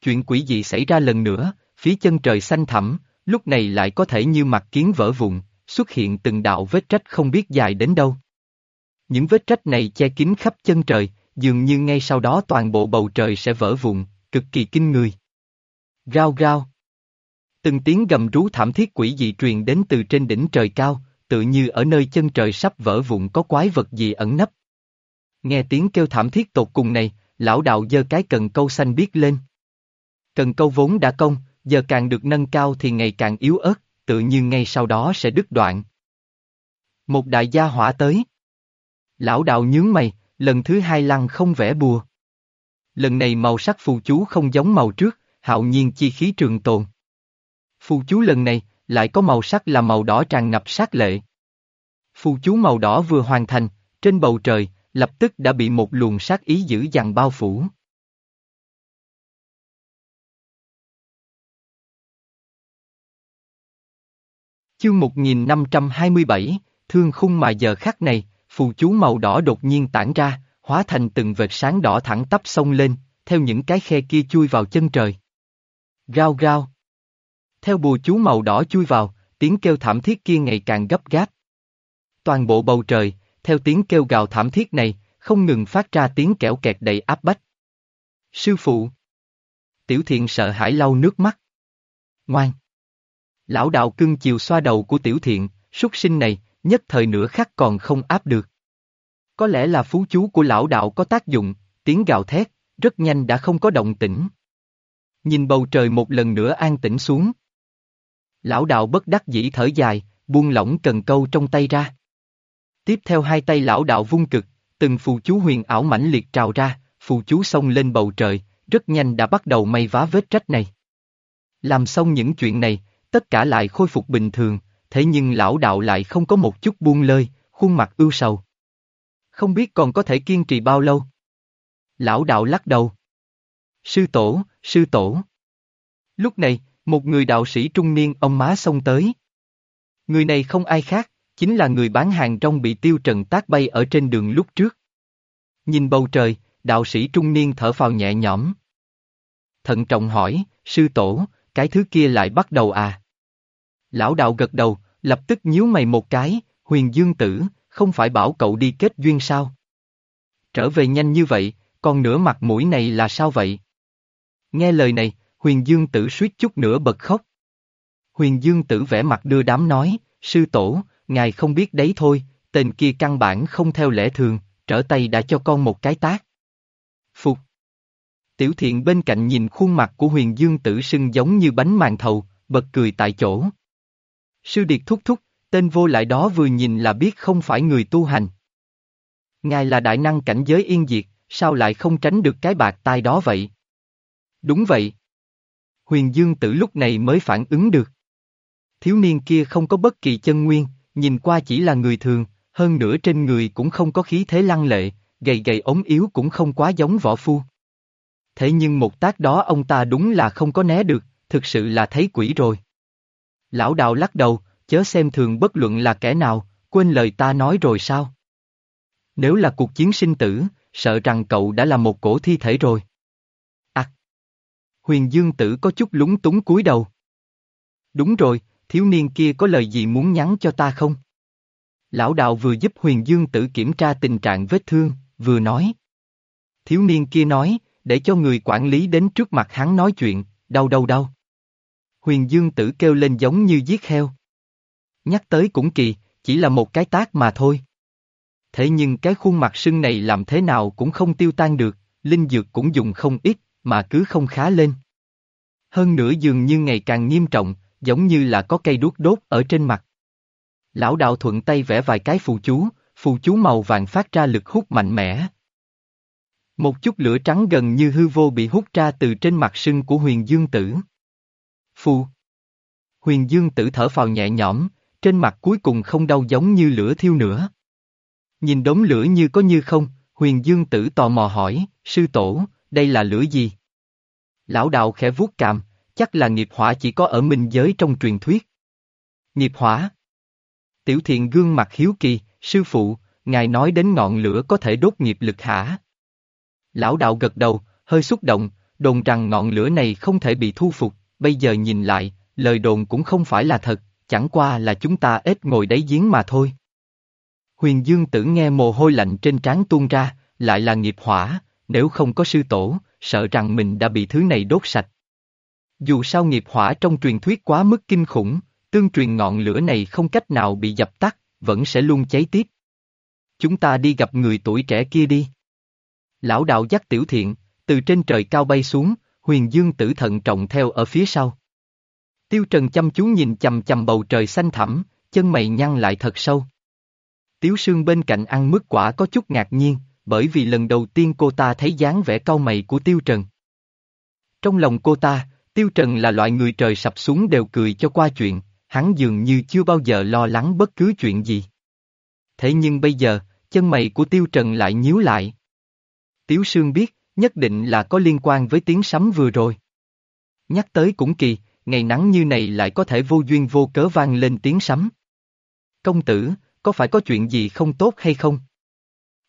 Chuyện quỷ dị xảy ra lần nữa, phía chân trời xanh thẳm, lúc này lại có thể như mặt kiến vỡ vụn, xuất hiện từng đạo vết rách không biết dài đến đâu. Những vết rách này che kín khắp chân trời, dường như ngay sau đó toàn bộ bầu trời sẽ vỡ vụn, cực kỳ kinh người. Rao rao. Từng tiếng gầm rú thảm thiết quỷ dị truyền đến từ trên đỉnh trời cao, tự như ở nơi chân trời sắp vỡ vụn có quái vật gì ẩn nấp. Nghe tiếng kêu thảm thiết tột cùng này, lão đạo giơ cái cần câu xanh biết lên. Cần câu vốn đã công, giờ càng được nâng cao thì ngày càng yếu ớt, tự như ngay sau đó sẽ đứt đoạn. Một đại gia hỏa tới. Lão đạo nhướng mày, lần thứ hai lăng không vẽ bùa. Lần này màu sắc phù chú không giống màu trước, hạo nhiên chi khí trường tồn. Phù chú lần này, lại có màu sắc là màu đỏ tràn ngập sát lệ. Phù chú màu đỏ vừa hoàn thành, trên bầu trời, lập tức đã bị một luồng sát ý dữ dằn bao phủ. Chương 1527, thương khung mà giờ khắc này, phù chú màu đỏ đột nhiên tản ra, hóa thành từng vệt sáng đỏ thẳng tắp sông lên, theo những cái khe kia chui vào chân trời. Rao rao. Theo bùa chú màu đỏ chui vào, tiếng kêu thảm thiết kia ngày càng gấp gáp. Toàn bộ bầu trời, theo tiếng kêu gào thảm thiết này, không ngừng phát ra tiếng kẽo kẹt đầy áp bách. Sư phụ. Tiểu thiện sợ hãi lau nước mắt. Ngoan. Lão đạo cưng chiều xoa đầu của tiểu thiện, súc sinh này, nhất thời nửa khắc còn không áp được. Có lẽ là phú chú của lão đạo có tác dụng, tiếng gào thét, rất nhanh đã không có động tĩnh. Nhìn bầu trời một lần nữa an tĩnh xuống. Lão đạo bất đắc dĩ thở dài, buông lỏng cần câu trong tay ra. Tiếp theo hai tay lão đạo vung cực, từng phù chú huyền ảo mãnh liệt trào ra, phù chú xông lên bầu trời, rất nhanh đã bắt đầu may vá vết trách này. Làm xong những chuyện này, tất cả lại khôi phục bình thường, thế nhưng lão đạo lại không có một chút buông lơi, khuôn mặt ưu sầu. Không biết còn có thể kiên trì bao lâu. Lão đạo lắc đầu. Sư tổ, sư tổ. Lúc này, một người đạo sĩ trung niên ông má xông tới. Người này không ai khác, chính là người bán hàng rong bị tiêu trần tác bay ở trên đường lúc trước. Nhìn bầu trời, đạo sĩ trung niên thở phào nhẹ nhõm. Thận trọng hỏi, sư tổ, cái thứ kia lại bắt đầu à? Lão đạo gật đầu, lập tức nhíu mày một cái, huyền dương tử, không phải bảo cậu đi kết duyên sao? Trở về nhanh như vậy, còn nửa mặt mũi này là sao vậy? Nghe lời này, huyền dương tử suýt chút nữa bật khóc. Huyền dương tử vẽ mặt đưa đám nói, sư tổ, ngài không biết đấy thôi, tên kia căn bản không theo lẽ thường, trở tay đã cho con một cái tác. Phục. Tiểu thiện bên cạnh nhìn khuôn mặt của huyền dương tử sưng giống như bánh màn thầu, bật cười tại chỗ. Sư Điệt thúc thúc, tên vô lại đó vừa nhìn là biết không phải người tu hành. Ngài là đại năng cảnh giới yên diệt, sao lại không tránh được cái bạc tai đó vậy? Đúng vậy. Huyền Dương Tử lúc này mới phản ứng được. Thiếu niên kia không có bất kỳ chân nguyên, nhìn qua chỉ là người thường, hơn nữa trên người cũng không có khí thế lăng lệ, gầy gầy ống yếu cũng không quá giống võ phu. Thế nhưng một tác đó ông ta đúng là không có né được, thực sự là thấy quỷ rồi. Lão đạo lắc đầu, chớ xem thường bất luận là kẻ nào, quên lời ta nói rồi sao? Nếu là cuộc chiến sinh tử, sợ rằng cậu đã là một cổ thi thể rồi. Huyền Dương Tử có chút lúng túng cúi đầu. Đúng rồi, thiếu niên kia có lời gì muốn nhắn cho ta không? Lão đạo vừa giúp Huyền Dương Tử kiểm tra tình trạng vết thương, vừa nói. Thiếu niên kia nói, để cho người quản lý đến trước mặt hắn nói chuyện, đau đau đau. Huyền Dương Tử kêu lên giống như giết heo. Nhắc tới cũng kỳ, chỉ là một cái tác mà thôi. Thế nhưng cái khuôn mặt sưng này làm thế nào cũng không tiêu tan được, linh dược cũng dùng không ít, mà cứ không khá lên. Hơn nữa dường như ngày càng nghiêm trọng, giống như là có cây đuốc đốt ở trên mặt. Lão đạo thuận tay vẽ vài cái phù chú, phù chú màu vàng phát ra lực hút mạnh mẽ. Một chút lửa trắng gần như hư vô bị hút ra từ trên mặt sưng của huyền dương tử. Phù. Huyền dương tử thở phào nhẹ nhõm, trên mặt cuối cùng không đau giống như lửa thiêu nữa. Nhìn đống lửa như có như không, huyền dương tử tò mò hỏi, sư tổ, đây là lửa gì? Lão đạo khẽ vuốt cạm, chắc là nghiệp hỏa chỉ có ở minh giới trong truyền thuyết. Nghiệp hỏa. Tiểu thiện gương mặt hiếu kỳ, sư phụ, ngài nói đến ngọn lửa có thể đốt nghiệp lực hả? Lão đạo gật đầu, hơi xúc động, đồn rằng ngọn lửa này không thể bị thu phục, bây giờ nhìn lại, lời đồn cũng không phải là thật, chẳng qua là chúng ta ít ngồi đáy giếng mà thôi. Huyền Dương tử nghe mồ hôi lạnh trên trán tuôn ra, lại là nghiệp hỏa, nếu không có sư tổ, sợ rằng mình đã bị thứ này đốt sạch. Dù sao nghiệp hỏa trong truyền thuyết quá mức kinh khủng, tương truyền ngọn lửa này không cách nào bị dập tắt, vẫn sẽ luôn cháy tiếp. Chúng ta đi gặp người tuổi trẻ kia đi. Lão đạo dắt tiểu thiện, từ trên trời cao bay xuống, huyền dương tử thận trọng theo ở phía sau. Tiêu Trần chăm chú nhìn chầm chầm bầu trời xanh thẳm, chân mày nhăn lại thật sâu. Tiếu Sương bên cạnh ăn mứt quả có chút ngạc nhiên, bởi vì lần đầu tiên cô ta thấy dáng vẻ cau mày của Tiêu Trần. Trong lòng cô ta, Tiêu Trần là loại người trời sập xuống đều cười cho qua chuyện, hắn dường như chưa bao giờ lo lắng bất cứ chuyện gì. Thế nhưng bây giờ, chân mày của Tiêu Trần lại nhíu lại. Tiếu Sương biết, nhất định là có liên quan với tiếng sấm vừa rồi. Nhắc tới cũng kỳ, ngày nắng như này lại có thể vô duyên vô cớ vang lên tiếng sấm. Công tử, có phải có chuyện gì không tốt hay không?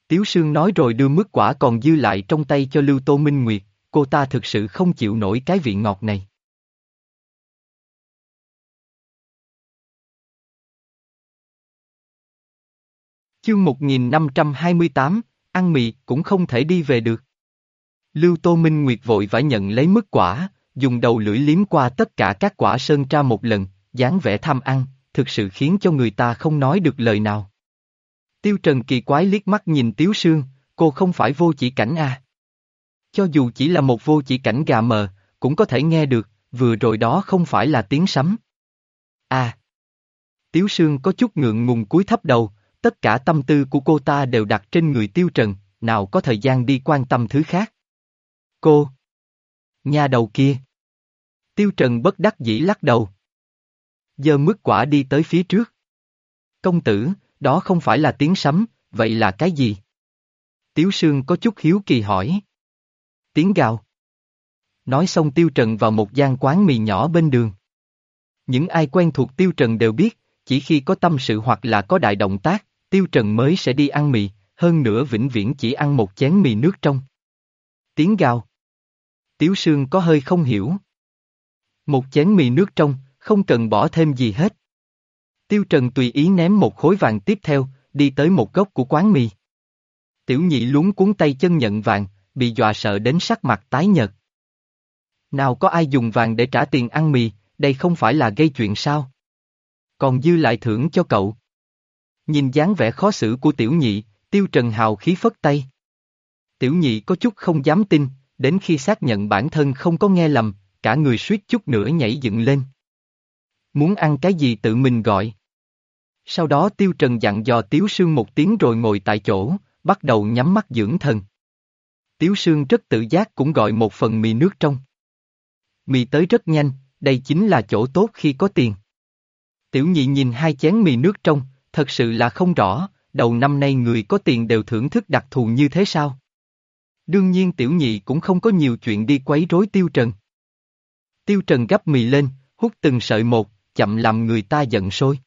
Tiếu Sương nói rồi đưa mức quả còn dư lại trong tay cho Lưu Tô Minh Nguyệt, cô ta thực sự không chịu nổi cái vị ngọt này. Chương 1528, ăn mì cũng không thể đi về được. Lưu Tô Minh Nguyệt vội vã nhận lấy mức quả, dùng đầu lưỡi liếm qua tất cả các quả sơn tra một lần, dáng vẻ tham ăn, thực sự khiến cho người ta không nói được lời nào. Tiêu Trần kỳ quái liếc mắt nhìn Tiếu Sương, cô không phải vô chỉ cảnh à. Cho dù chỉ là một vô chỉ cảnh gà mờ, cũng có thể nghe được, vừa rồi đó không phải là tiếng sấm. À. Tiếu Sương có chút ngượng ngùng cúi thấp đầu, tất cả tâm tư của cô ta đều đặt trên người Tiêu Trần, nào có thời gian đi quan tâm thứ khác. Cô. Nhà đầu kia. Tiêu Trần bất đắc dĩ lắc đầu. Giờ mứt quả đi tới phía trước. Công tử, đó không phải là tiếng sấm, vậy là cái gì? Tiếu Sương có chút hiếu kỳ hỏi. Tiếng gào. Nói xong Tiêu Trần vào một gian quán mì nhỏ bên đường. Những ai quen thuộc Tiêu Trần đều biết, chỉ khi có tâm sự hoặc là có đại động tác, Tiêu Trần mới sẽ đi ăn mì, hơn nữa vĩnh viễn chỉ ăn một chén mì nước trong. Tiếng gào. Tiếu Sương có hơi không hiểu. Một chén mì nước trong, không cần bỏ thêm gì hết. Tiêu Trần tùy ý ném một khối vàng tiếp theo, đi tới một góc của quán mì. Tiểu nhị luống cuốn tay chân nhận vàng, bị dọa sợ đến sắc mặt tái nhợt. Nào có ai dùng vàng để trả tiền ăn mì, đây không phải là gây chuyện sao? Còn dư lại thưởng cho cậu. Nhìn dáng vẻ khó xử của tiểu nhị, tiêu trần hào khí phất tay. Tiểu nhị có chút không dám tin, đến khi xác nhận bản thân không có nghe lầm, cả người suýt chút nữa nhảy dựng lên. Muốn ăn cái gì tự mình gọi. Sau đó Tiêu Trần dặn dò Tiếu Sương một tiếng rồi ngồi tại chỗ, bắt đầu nhắm mắt dưỡng thần. Tiếu Sương rất tự giác cũng gọi một phần mì nước trong. Mì tới rất nhanh, đây chính là chỗ tốt khi có tiền. Tiểu nhị nhìn hai chén mì nước trong, thật sự là không rõ, đầu năm nay người có tiền đều thưởng thức đặc thù như thế sao? Đương nhiên tiểu nhị cũng không có nhiều chuyện đi quấy rối Tiêu Trần. Tiêu Trần gấp mì lên, hút từng sợi một, chậm làm người ta giận sôi.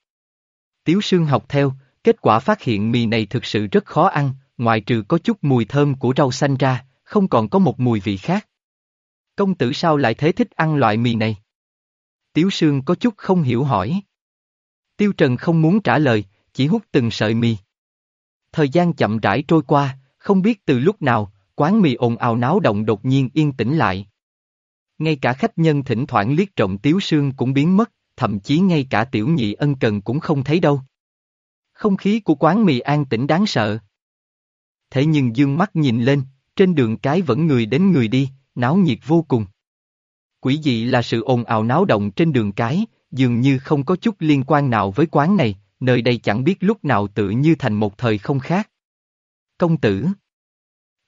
Tiếu Sương học theo, kết quả phát hiện mì này thực sự rất khó ăn, ngoài trừ có chút mùi thơm của rau xanh ra, không còn có một mùi vị khác. Công tử sao lại thế thích ăn loại mì này? Tiếu Sương có chút không hiểu hỏi. Tiêu Trần không muốn trả lời, chỉ hút từng sợi mì. Thời gian chậm rãi trôi qua, không biết từ lúc nào, quán mì ồn ào náo động đột nhiên yên tĩnh lại. Ngay cả khách nhân thỉnh thoảng liếc trộm Tiếu Sương cũng biến mất, thậm chí ngay cả tiểu nhị ân cần cũng không thấy đâu. Không khí của quán mì an tĩnh đáng sợ. Thế nhưng dương mắt nhìn lên, trên đường cái vẫn người đến người đi, náo nhiệt vô cùng. Quỷ dị là sự ồn ào náo động trên đường cái, dường như không có chút liên quan nào với quán này, nơi đây chẳng biết lúc nào tự như thành một thời không khác. Công tử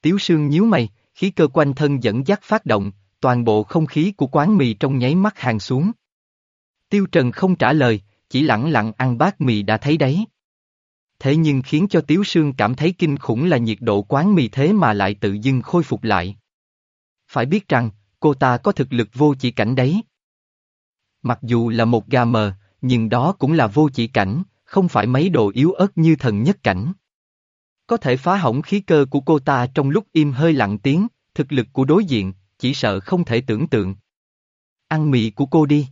Tiếu sương nhíu mày, khí cơ quanh thân dẫn dắt phát động, toàn bộ không khí của quán mì trong nháy mắt hàng xuống. Tiêu Trần không trả lời, chỉ lặng lặng ăn bát mì đã thấy đấy. Thế nhưng khiến cho Tiếu Sương cảm thấy kinh khủng là nhiệt độ quán mì thế mà lại tự dưng khôi phục lại. Phải biết rằng, cô ta có thực lực vô chỉ cảnh đấy. Mặc dù là một gà mờ, nhưng đó cũng là vô chỉ cảnh, không phải mấy đồ yếu ớt như thần nhất cảnh. Có thể phá hỏng khí cơ của cô ta trong lúc im hơi lặng tiếng, thực lực của đối diện, chỉ sợ không thể tưởng tượng. Ăn mì của cô đi.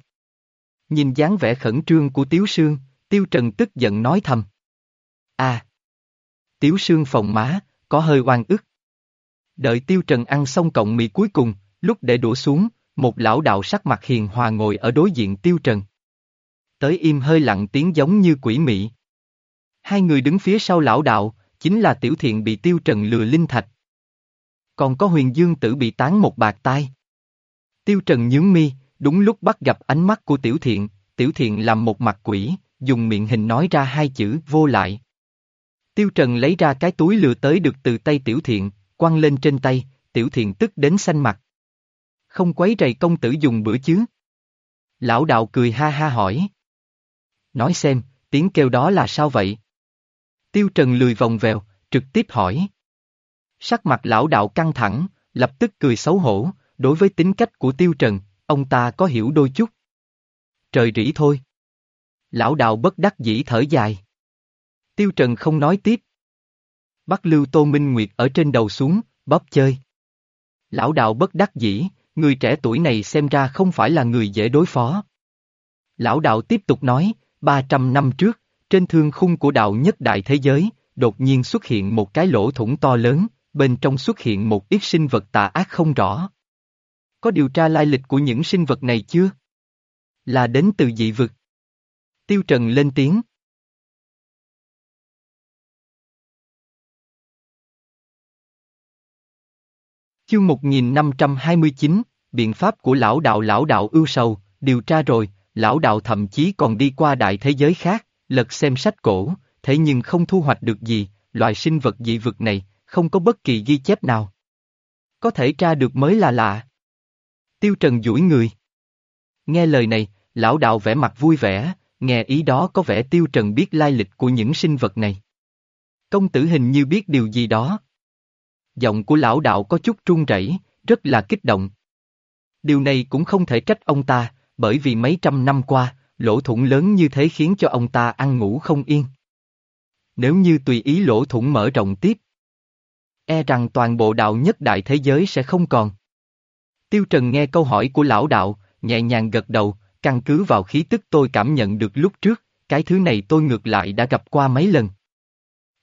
Nhìn dáng vẻ khẩn trương của Tiếu Sương, Tiêu Trần tức giận nói thầm. À! Tiếu Sương phòng má, có hơi oan ức. Đợi Tiêu Trần ăn xong cọng mì cuối cùng, lúc để đổ xuống, một lão đạo sắc mặt hiền hòa ngồi ở đối diện Tiêu Trần. Tới im hơi lặng tiếng giống như quỷ mị. Hai người đứng phía sau lão đạo, chính là Tiểu Thiện bị Tiêu Trần lừa linh thạch. Còn có huyền dương tử bị tán một bạc tai. Tiêu Trần nhướng mi, đúng lúc bắt gặp ánh mắt của Tiểu Thiện, Tiểu Thiện làm một mặt quỷ, dùng miệng hình nói ra hai chữ vô lại. Tiêu Trần lấy ra cái túi lừa tới được từ tay Tiểu Thiện, quăng lên trên tay, Tiểu Thiện tức đến xanh mặt. Không quấy rầy công tử dùng bữa chứ? Lão đạo cười ha ha hỏi. Nói xem, tiếng kêu đó là sao vậy? Tiêu Trần lười vòng vèo, trực tiếp hỏi. Sắc mặt lão đạo căng thẳng, lập tức cười xấu hổ, đối với tính cách của Tiêu Trần, ông ta có hiểu đôi chút. Trời rỉ thôi. Lão đạo bất đắc dĩ thở dài. Tiêu Trần không nói tiếp. Bắt lưu Tô Minh Nguyệt ở trên đầu xuống, bóp chơi. Lão đạo bất đắc dĩ, người trẻ tuổi này xem ra không phải là người dễ đối phó. Lão đạo tiếp tục nói, 300 năm trước, trên thương khung của đạo nhất đại thế giới, đột nhiên xuất hiện một cái lỗ thủng to lớn, bên trong xuất hiện một ít sinh vật tà ác không rõ. Có điều tra lai lịch của những sinh vật này chưa? Là đến từ dị vực. Tiêu Trần lên tiếng. Chương 1529, biện pháp của lão đạo lão đạo ưu sầu, điều tra rồi, lão đạo thậm chí còn đi qua đại thế giới khác, lật xem sách cổ, thế nhưng không thu hoạch được gì, loại sinh vật dị vực này, không có bất kỳ ghi chép nào. Có thể tra được mới là lạ. Tiêu Trần duỗi người. Nghe lời này, lão đạo vẻ mặt vui vẻ, nghe ý đó có vẻ Tiêu Trần biết lai lịch của những sinh vật này. Công tử hình như biết điều gì đó. Giọng của lão đạo có chút trung rẩy, rất là kích động. Điều này cũng không thể trách ông ta, bởi vì mấy trăm năm qua, lỗ thủng lớn như thế khiến cho ông ta ăn ngủ không yên. Nếu như tùy ý lỗ thủng mở rộng tiếp, e rằng toàn bộ đạo nhất đại thế giới sẽ không còn. Tiêu Trần nghe câu hỏi của lão đạo, nhẹ nhàng gật đầu, căn cứ vào khí tức tôi cảm nhận được lúc trước, cái thứ này tôi ngược lại đã gặp qua mấy lần.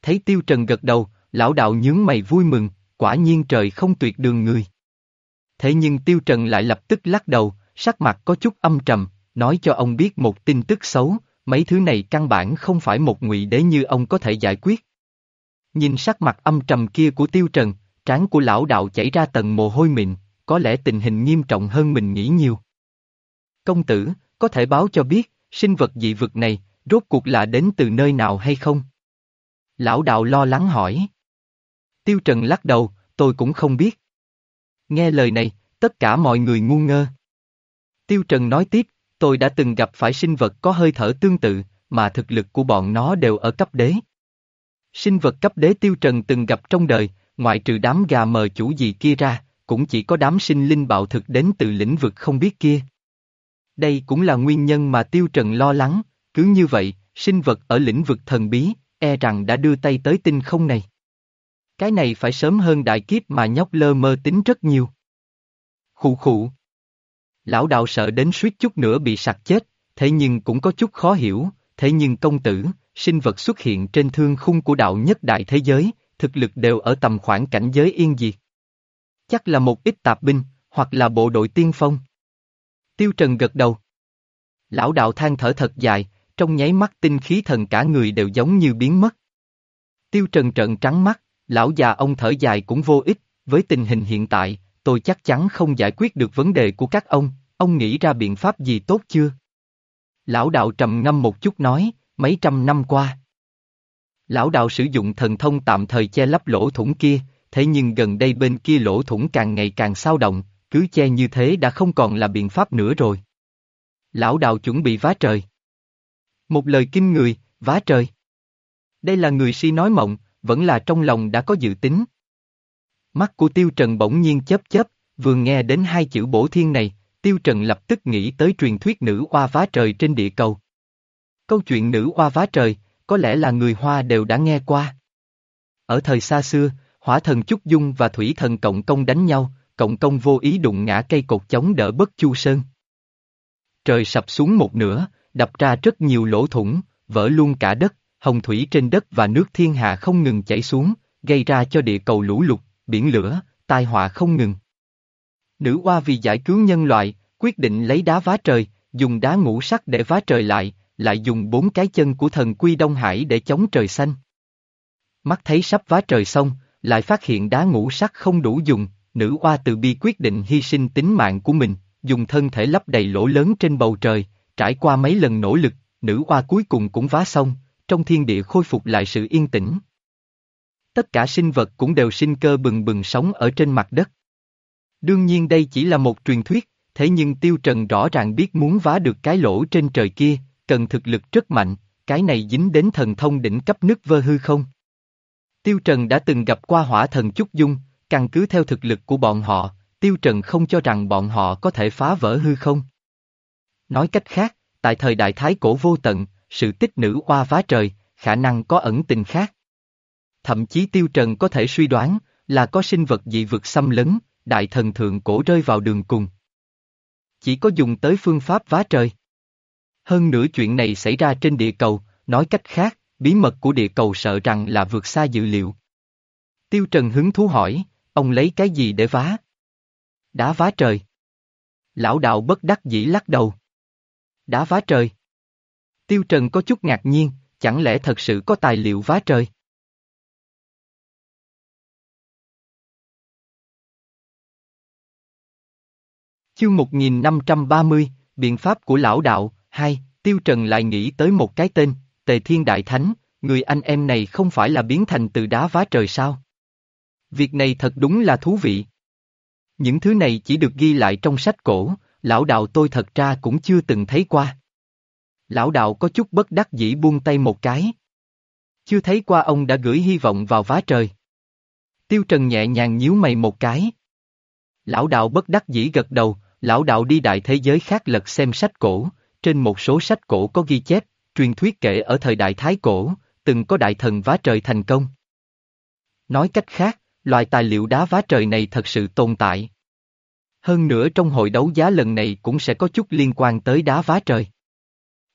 Thấy Tiêu Trần gật đầu, lão đạo nhướng mày vui mừng, quả nhiên trời không tuyệt đường người. Thế nhưng Tiêu Trần lại lập tức lắc đầu, sắc mặt có chút âm trầm, nói cho ông biết một tin tức xấu, mấy thứ này căn bản không phải một ngụy đế như ông có thể giải quyết. Nhìn sắc mặt âm trầm kia của Tiêu Trần, trán của lão đạo chảy ra tầng mồ hôi mịn, có lẽ tình hình nghiêm trọng hơn mình nghĩ nhiều. Công tử, có thể báo cho biết, sinh vật dị vực này, rốt cuộc là đến từ nơi nào hay không? Lão đạo lo lắng hỏi. Tiêu Trần lắc đầu, tôi cũng không biết. Nghe lời này, tất cả mọi người ngu ngơ. Tiêu Trần nói tiếp, tôi đã từng gặp phải sinh vật có hơi thở tương tự, mà thực lực của bọn nó đều ở cấp đế. Sinh vật cấp đế Tiêu Trần từng gặp trong đời, ngoại trừ đám gà mờ chủ gì kia ra, cũng chỉ có đám sinh linh bạo thực đến từ lĩnh vực không biết kia. Đây cũng là nguyên nhân mà Tiêu Trần lo lắng, cứ như vậy, sinh vật ở lĩnh vực thần bí, e rằng đã đưa tay tới tinh không này. Cái này phải sớm hơn đại kiếp mà nhóc lơ mơ tính rất nhiều. Khụ khụ. Lão đạo sợ đến suýt chút nữa bị sặc chết, thế nhưng cũng có chút khó hiểu, thế nhưng công tử, sinh vật xuất hiện trên thương khung của đạo nhất đại thế giới, thực lực đều ở tầm khoảng cảnh giới yên diệt. Chắc là một ít tạp binh, hoặc là bộ đội tiên phong. Tiêu Trần gật đầu. Lão đạo than thở thật dài, trong nháy mắt tinh khí thần cả người đều giống như biến mất. Tiêu Trần trợn trắng mắt, lão già ông thở dài cũng vô ích, với tình hình hiện tại, tôi chắc chắn không giải quyết được vấn đề của các ông, ông nghĩ ra biện pháp gì tốt chưa? Lão đạo trầm ngâm một chút nói, mấy trăm năm qua. Lão đạo sử dụng thần thông tạm thời che lấp lỗ thủng kia, thế nhưng gần đây bên kia lỗ thủng càng ngày càng sao động, cứ che như thế đã không còn là biện pháp nữa rồi. Lão đạo chuẩn bị vá trời. Một lời kinh người, vá trời. Đây là người si nói mộng, vẫn là trong lòng đã có dự tính. Mắt của Tiêu Trần bỗng nhiên chớp chớp, vừa nghe đến hai chữ bổ thiên này, Tiêu Trần lập tức nghĩ tới truyền thuyết nữ oa vá trời trên địa cầu. Câu chuyện nữ oa vá trời, có lẽ là người Hoa đều đã nghe qua. Ở thời xa xưa, hỏa thần Trúc Dung và thủy thần Cộng Công đánh nhau, Cộng Công vô ý đụng ngã cây cột chống đỡ bất chu sơn. trời sập xuống một nửa, đập ra rất nhiều lỗ thủng, vỡ luôn cả đất, hồng thủy trên đất và nước thiên hạ không ngừng chảy xuống, gây ra cho địa cầu lũ lụt, biển lửa, tai họa không ngừng. Nữ oa vì giải cứu nhân loại, quyết định lấy đá vá trời, dùng đá ngũ sắc để vá trời lại, lại dùng bốn cái chân của thần quy Đông Hải để chống trời xanh. Mắt thấy sắp vá trời xong, lại phát hiện đá ngũ sắc không đủ dùng, nữ oa từ bi quyết định hy sinh tính mạng của mình, dùng thân thể lấp đầy lỗ lớn trên bầu trời, trải qua mấy lần nỗ lực, nữ oa cuối cùng cũng vá xong, trong thiên địa khôi phục lại sự yên tĩnh. Tất cả sinh vật cũng đều sinh cơ bừng bừng sống ở trên mặt đất. Đương nhiên đây chỉ là một truyền thuyết, thế nhưng Tiêu Trần rõ ràng biết muốn vá được cái lỗ trên trời kia, cần thực lực rất mạnh, cái này dính đến thần thông đỉnh cấp nước vơ hư không. Tiêu Trần đã từng gặp qua hỏa thần Trúc Dung, căn cứ theo thực lực của bọn họ, Tiêu Trần không cho rằng bọn họ có thể phá vỡ hư không. Nói cách khác, tại thời đại thái cổ vô tận, sự tích nữ oa vá trời, khả năng có ẩn tình khác. Thậm chí Tiêu Trần có thể suy đoán, là có sinh vật dị vực xâm lấn, đại thần thượng cổ rơi vào đường cùng. Chỉ có dùng tới phương pháp vá trời. Hơn nữa chuyện này xảy ra trên địa cầu, nói cách khác, bí mật của địa cầu sợ rằng là vượt xa dự liệu. Tiêu Trần hứng thú hỏi, ông lấy cái gì để vá? Đá vá trời. Lão đạo bất đắc dĩ lắc đầu. Đá vá trời. Tiêu Trần có chút ngạc nhiên, chẳng lẽ thật sự có tài liệu vá trời? Chương 1530, biện pháp của lão đạo, hai, Tiêu Trần lại nghĩ tới một cái tên, Tề Thiên Đại Thánh, người anh em này không phải là biến thành từ đá vá trời sao? Việc này thật đúng là thú vị. Những thứ này chỉ được ghi lại trong sách cổ, lão đạo tôi thật ra cũng chưa từng thấy qua. Lão đạo có chút bất đắc dĩ buông tay một cái. Chưa thấy qua ông đã gửi hy vọng vào vá trời. Tiêu Trần nhẹ nhàng nhíu mày một cái. Lão đạo bất đắc dĩ gật đầu, lão đạo đi đại thế giới khác lật xem sách cổ, trên một số sách cổ có ghi chép, truyền thuyết kể ở thời đại Thái Cổ, từng có đại thần vá trời thành công. Nói cách khác, loại tài liệu đá vá trời này thật sự tồn tại. Hơn nữa trong hội đấu giá lần này cũng sẽ có chút liên quan tới đá vá trời.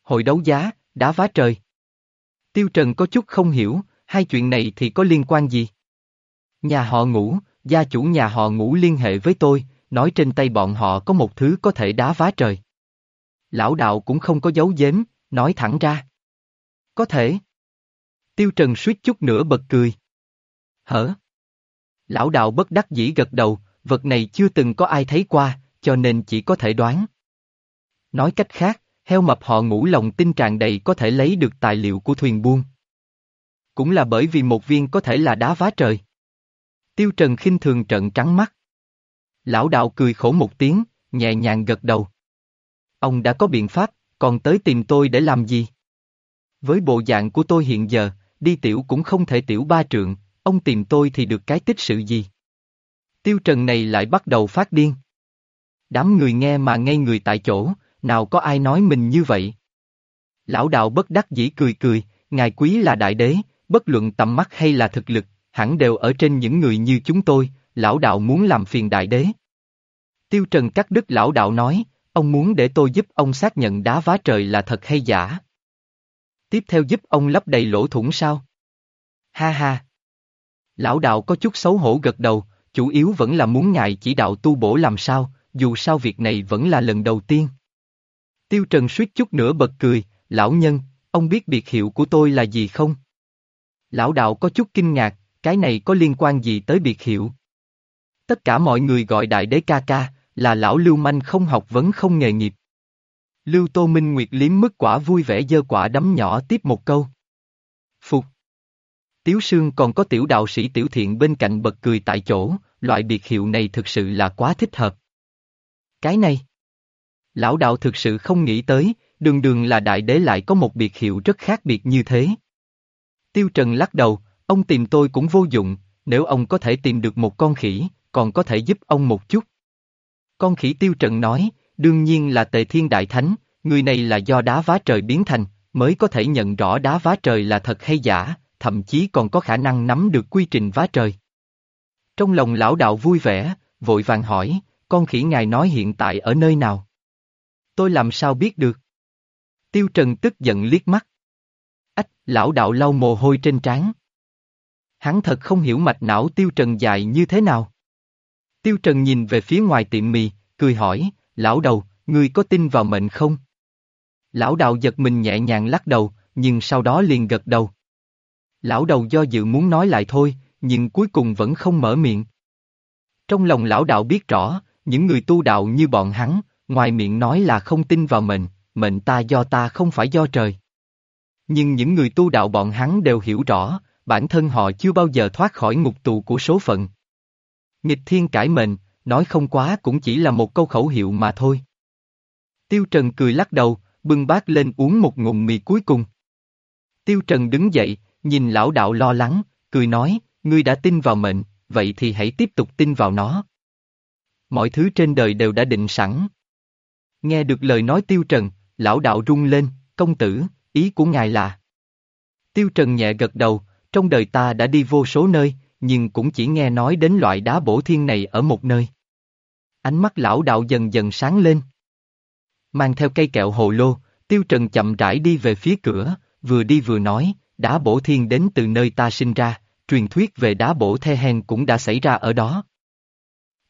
Hội đấu giá, đá vá trời. Tiêu Trần có chút không hiểu, hai chuyện này thì có liên quan gì? Nhà họ ngủ, gia chủ nhà họ ngủ liên hệ với tôi, nói trên tay bọn họ có một thứ có thể đá vá trời. Lão đạo cũng không có giấu giếm, nói thẳng ra. Có thể. Tiêu Trần suýt chút nữa bật cười. Hở? Lão đạo bất đắc dĩ gật đầu, vật này chưa từng có ai thấy qua, cho nên chỉ có thể đoán. Nói cách khác, heo mập họ ngủ lòng tin tràn đầy có thể lấy được tài liệu của thuyền buôn. Cũng là bởi vì một viên có thể là đá vá trời. Tiêu Trần khinh thường trận trắng mắt. Lão đạo cười khổ một tiếng, nhẹ nhàng gật đầu. Ông đã có biện pháp, còn tới tìm tôi để làm gì? Với bộ dạng của tôi hiện giờ, đi tiểu cũng không thể tiểu ba trượng, ông tìm tôi thì được cái tích sự gì? Tiêu Trần này lại bắt đầu phát điên. Đám người nghe mà ngay người tại chỗ, nào có ai nói mình như vậy? Lão đạo bất đắc dĩ cười cười, ngài quý là đại đế, bất luận tầm mắt hay là thực lực, hẳn đều ở trên những người như chúng tôi, lão đạo muốn làm phiền đại đế. Tiêu Trần cắt đứt lão đạo nói, ông muốn để tôi giúp ông xác nhận đá vá trời là thật hay giả. Tiếp theo giúp ông lấp đầy lỗ thủng sao? Ha ha! Lão đạo có chút xấu hổ gật đầu, chủ yếu vẫn là muốn ngài chỉ đạo tu bổ làm sao, dù sao việc này vẫn là lần đầu tiên. Tiêu Trần suýt chút nữa bật cười, lão nhân, ông biết biệt hiệu của tôi là gì không? Lão đạo có chút kinh ngạc, cái này có liên quan gì tới biệt hiệu? Tất cả mọi người gọi đại đế ca ca, là lão lưu manh không học vấn không nghề nghiệp. Lưu Tô Minh Nguyệt liếm mức quả vui vẻ dơ quả đấm nhỏ tiếp một câu. Phục. Tiếu Sương còn có tiểu đạo sĩ tiểu thiện bên cạnh bật cười tại chỗ, loại biệt hiệu này thực sự là quá thích hợp. Cái này. Lão đạo thực sự không nghĩ tới, đường đường là đại đế lại có một biệt hiệu rất khác biệt như thế. Tiêu Trần lắc đầu, ông tìm tôi cũng vô dụng, nếu ông có thể tìm được một con khỉ, còn có thể giúp ông một chút. Con khỉ Tiêu Trần nói, đương nhiên là tề thiên đại thánh, người này là do đá vá trời biến thành, mới có thể nhận rõ đá vá trời là thật hay giả, thậm chí còn có khả năng nắm được quy trình vá trời. Trong lòng lão đạo vui vẻ, vội vàng hỏi, con khỉ ngài nói hiện tại ở nơi nào? tôi làm sao biết được? Tiêu Trần tức giận liếc mắt. Ách, lão đạo lau mồ hôi trên trán. Hắn thật không hiểu mạch não Tiêu Trần dài như thế nào. Tiêu Trần nhìn về phía ngoài tiệm mì, cười hỏi, lão đầu, ngươi có tin vào mệnh không? Lão đạo giật mình nhẹ nhàng lắc đầu, nhưng sau đó liền gật đầu. Lão đầu do dự muốn nói lại thôi, nhưng cuối cùng vẫn không mở miệng. Trong lòng lão đạo biết rõ, những người tu đạo như bọn hắn, ngoài miệng nói là không tin vào mệnh, mệnh ta do ta không phải do trời. Nhưng những người tu đạo bọn hắn đều hiểu rõ, bản thân họ chưa bao giờ thoát khỏi ngục tù của số phận. Nghịch thiên cải mệnh, nói không quá cũng chỉ là một câu khẩu hiệu mà thôi. Tiêu Trần cười lắc đầu, bưng bát lên uống một ngụm mì cuối cùng. Tiêu Trần đứng dậy, nhìn lão đạo lo lắng, cười nói, ngươi đã tin vào mệnh, vậy thì hãy tiếp tục tin vào nó. Mọi thứ trên đời đều đã định sẵn. Nghe được lời nói Tiêu Trần, lão đạo rung lên, công tử, ý của ngài là. Tiêu Trần nhẹ gật đầu, trong đời ta đã đi vô số nơi, nhưng cũng chỉ nghe nói đến loại đá bổ thiên này ở một nơi. Ánh mắt lão đạo dần dần sáng lên. Mang theo cây kẹo hồ lô, Tiêu Trần chậm rãi đi về phía cửa, vừa đi vừa nói, đá bổ thiên đến từ nơi ta sinh ra, truyền thuyết về đá bổ the hen cũng đã xảy ra ở đó.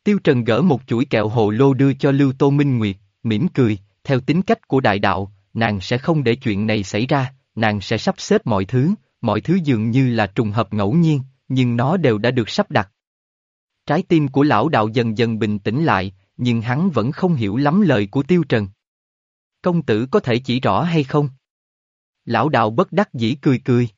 Tiêu Trần gỡ một chuỗi kẹo hồ lô đưa cho Lưu Tô Minh Nguyệt, mỉm cười, theo tính cách của đại đạo, nàng sẽ không để chuyện này xảy ra, nàng sẽ sắp xếp mọi thứ, mọi thứ dường như là trùng hợp ngẫu nhiên, nhưng nó đều đã được sắp đặt. Trái tim của lão đạo dần dần bình tĩnh lại, nhưng hắn vẫn không hiểu lắm lời của Tiêu Trần. Công tử có thể chỉ rõ hay không? Lão đạo bất đắc dĩ cười cười.